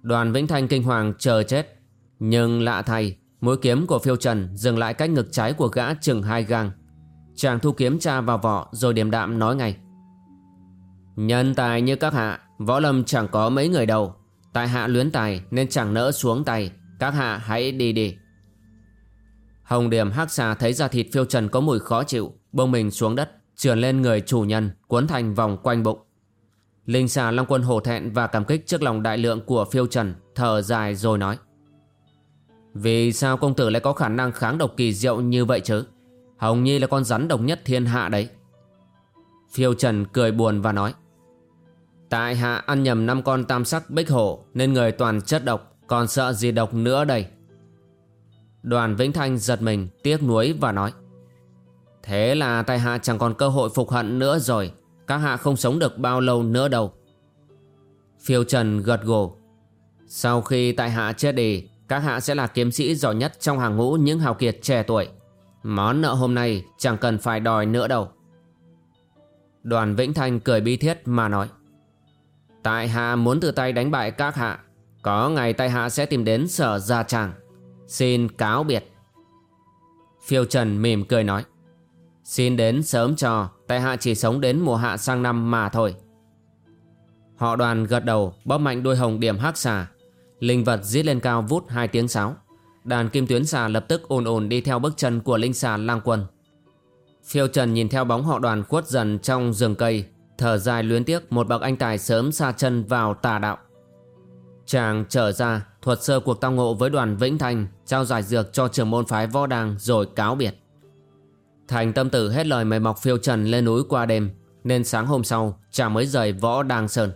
Đoàn Vĩnh Thanh kinh hoàng chờ chết. Nhưng lạ thay, Mũi kiếm của phiêu trần dừng lại cách ngực trái của gã chừng hai gang. Chàng thu kiếm tra vào vỏ rồi điềm đạm nói ngay. Nhân tài như các hạ, Võ lâm chẳng có mấy người đâu. Tại hạ luyến tài nên chẳng nỡ xuống tay. Các hạ hãy đi đi. Hồng điểm hắc xà thấy da thịt phiêu trần có mùi khó chịu, Bông mình xuống đất. Trườn lên người chủ nhân, Cuốn thành vòng quanh bụng. Linh xà long quân hổ thẹn và cảm kích trước lòng đại lượng của phiêu trần, Thở dài rồi nói. Vì sao công tử lại có khả năng kháng độc kỳ diệu như vậy chứ? Hồng Nhi là con rắn độc nhất thiên hạ đấy. Phiêu Trần cười buồn và nói. Tại hạ ăn nhầm năm con tam sắc bích hổ, Nên người toàn chất độc, Còn sợ gì độc nữa đây? Đoàn Vĩnh Thanh giật mình, Tiếc nuối và nói. Thế là tại hạ chẳng còn cơ hội phục hận nữa rồi. Các hạ không sống được bao lâu nữa đâu. Phiêu Trần gật gù. Sau khi tại hạ chết đi, Các hạ sẽ là kiếm sĩ giỏi nhất Trong hàng ngũ những hào kiệt trẻ tuổi. Món nợ hôm nay chẳng cần phải đòi nữa đâu. Đoàn Vĩnh Thanh cười bi thiết mà nói. Tại hạ muốn từ tay đánh bại các hạ. Có ngày tại hạ sẽ tìm đến sở gia tràng. Xin cáo biệt. Phiêu Trần mỉm cười nói. Xin đến sớm cho, Tại hạ chỉ sống đến mùa hạ sang năm mà thôi. Họ đoàn gật đầu, Bóp mạnh đuôi hồng điểm hắc xà. Linh vật giết lên cao vút hai tiếng sáo. Đàn kim tuyến xà lập tức ồn ồn đi theo bước chân của linh xà lang quân Phiêu Trần nhìn theo bóng họ đoàn khuất dần trong rừng cây, Thở dài luyến tiếc một bậc anh tài sớm xa chân vào tà đạo. Chàng trở ra, thuật sơ cuộc tao ngộ với đoàn Vĩnh Thanh Trao giải dược cho trưởng môn phái võ đàng rồi cáo biệt. Thành tâm tử hết lời mời mọc phiêu trần lên núi qua đêm, Nên sáng hôm sau chàng mới rời võ đàng sơn.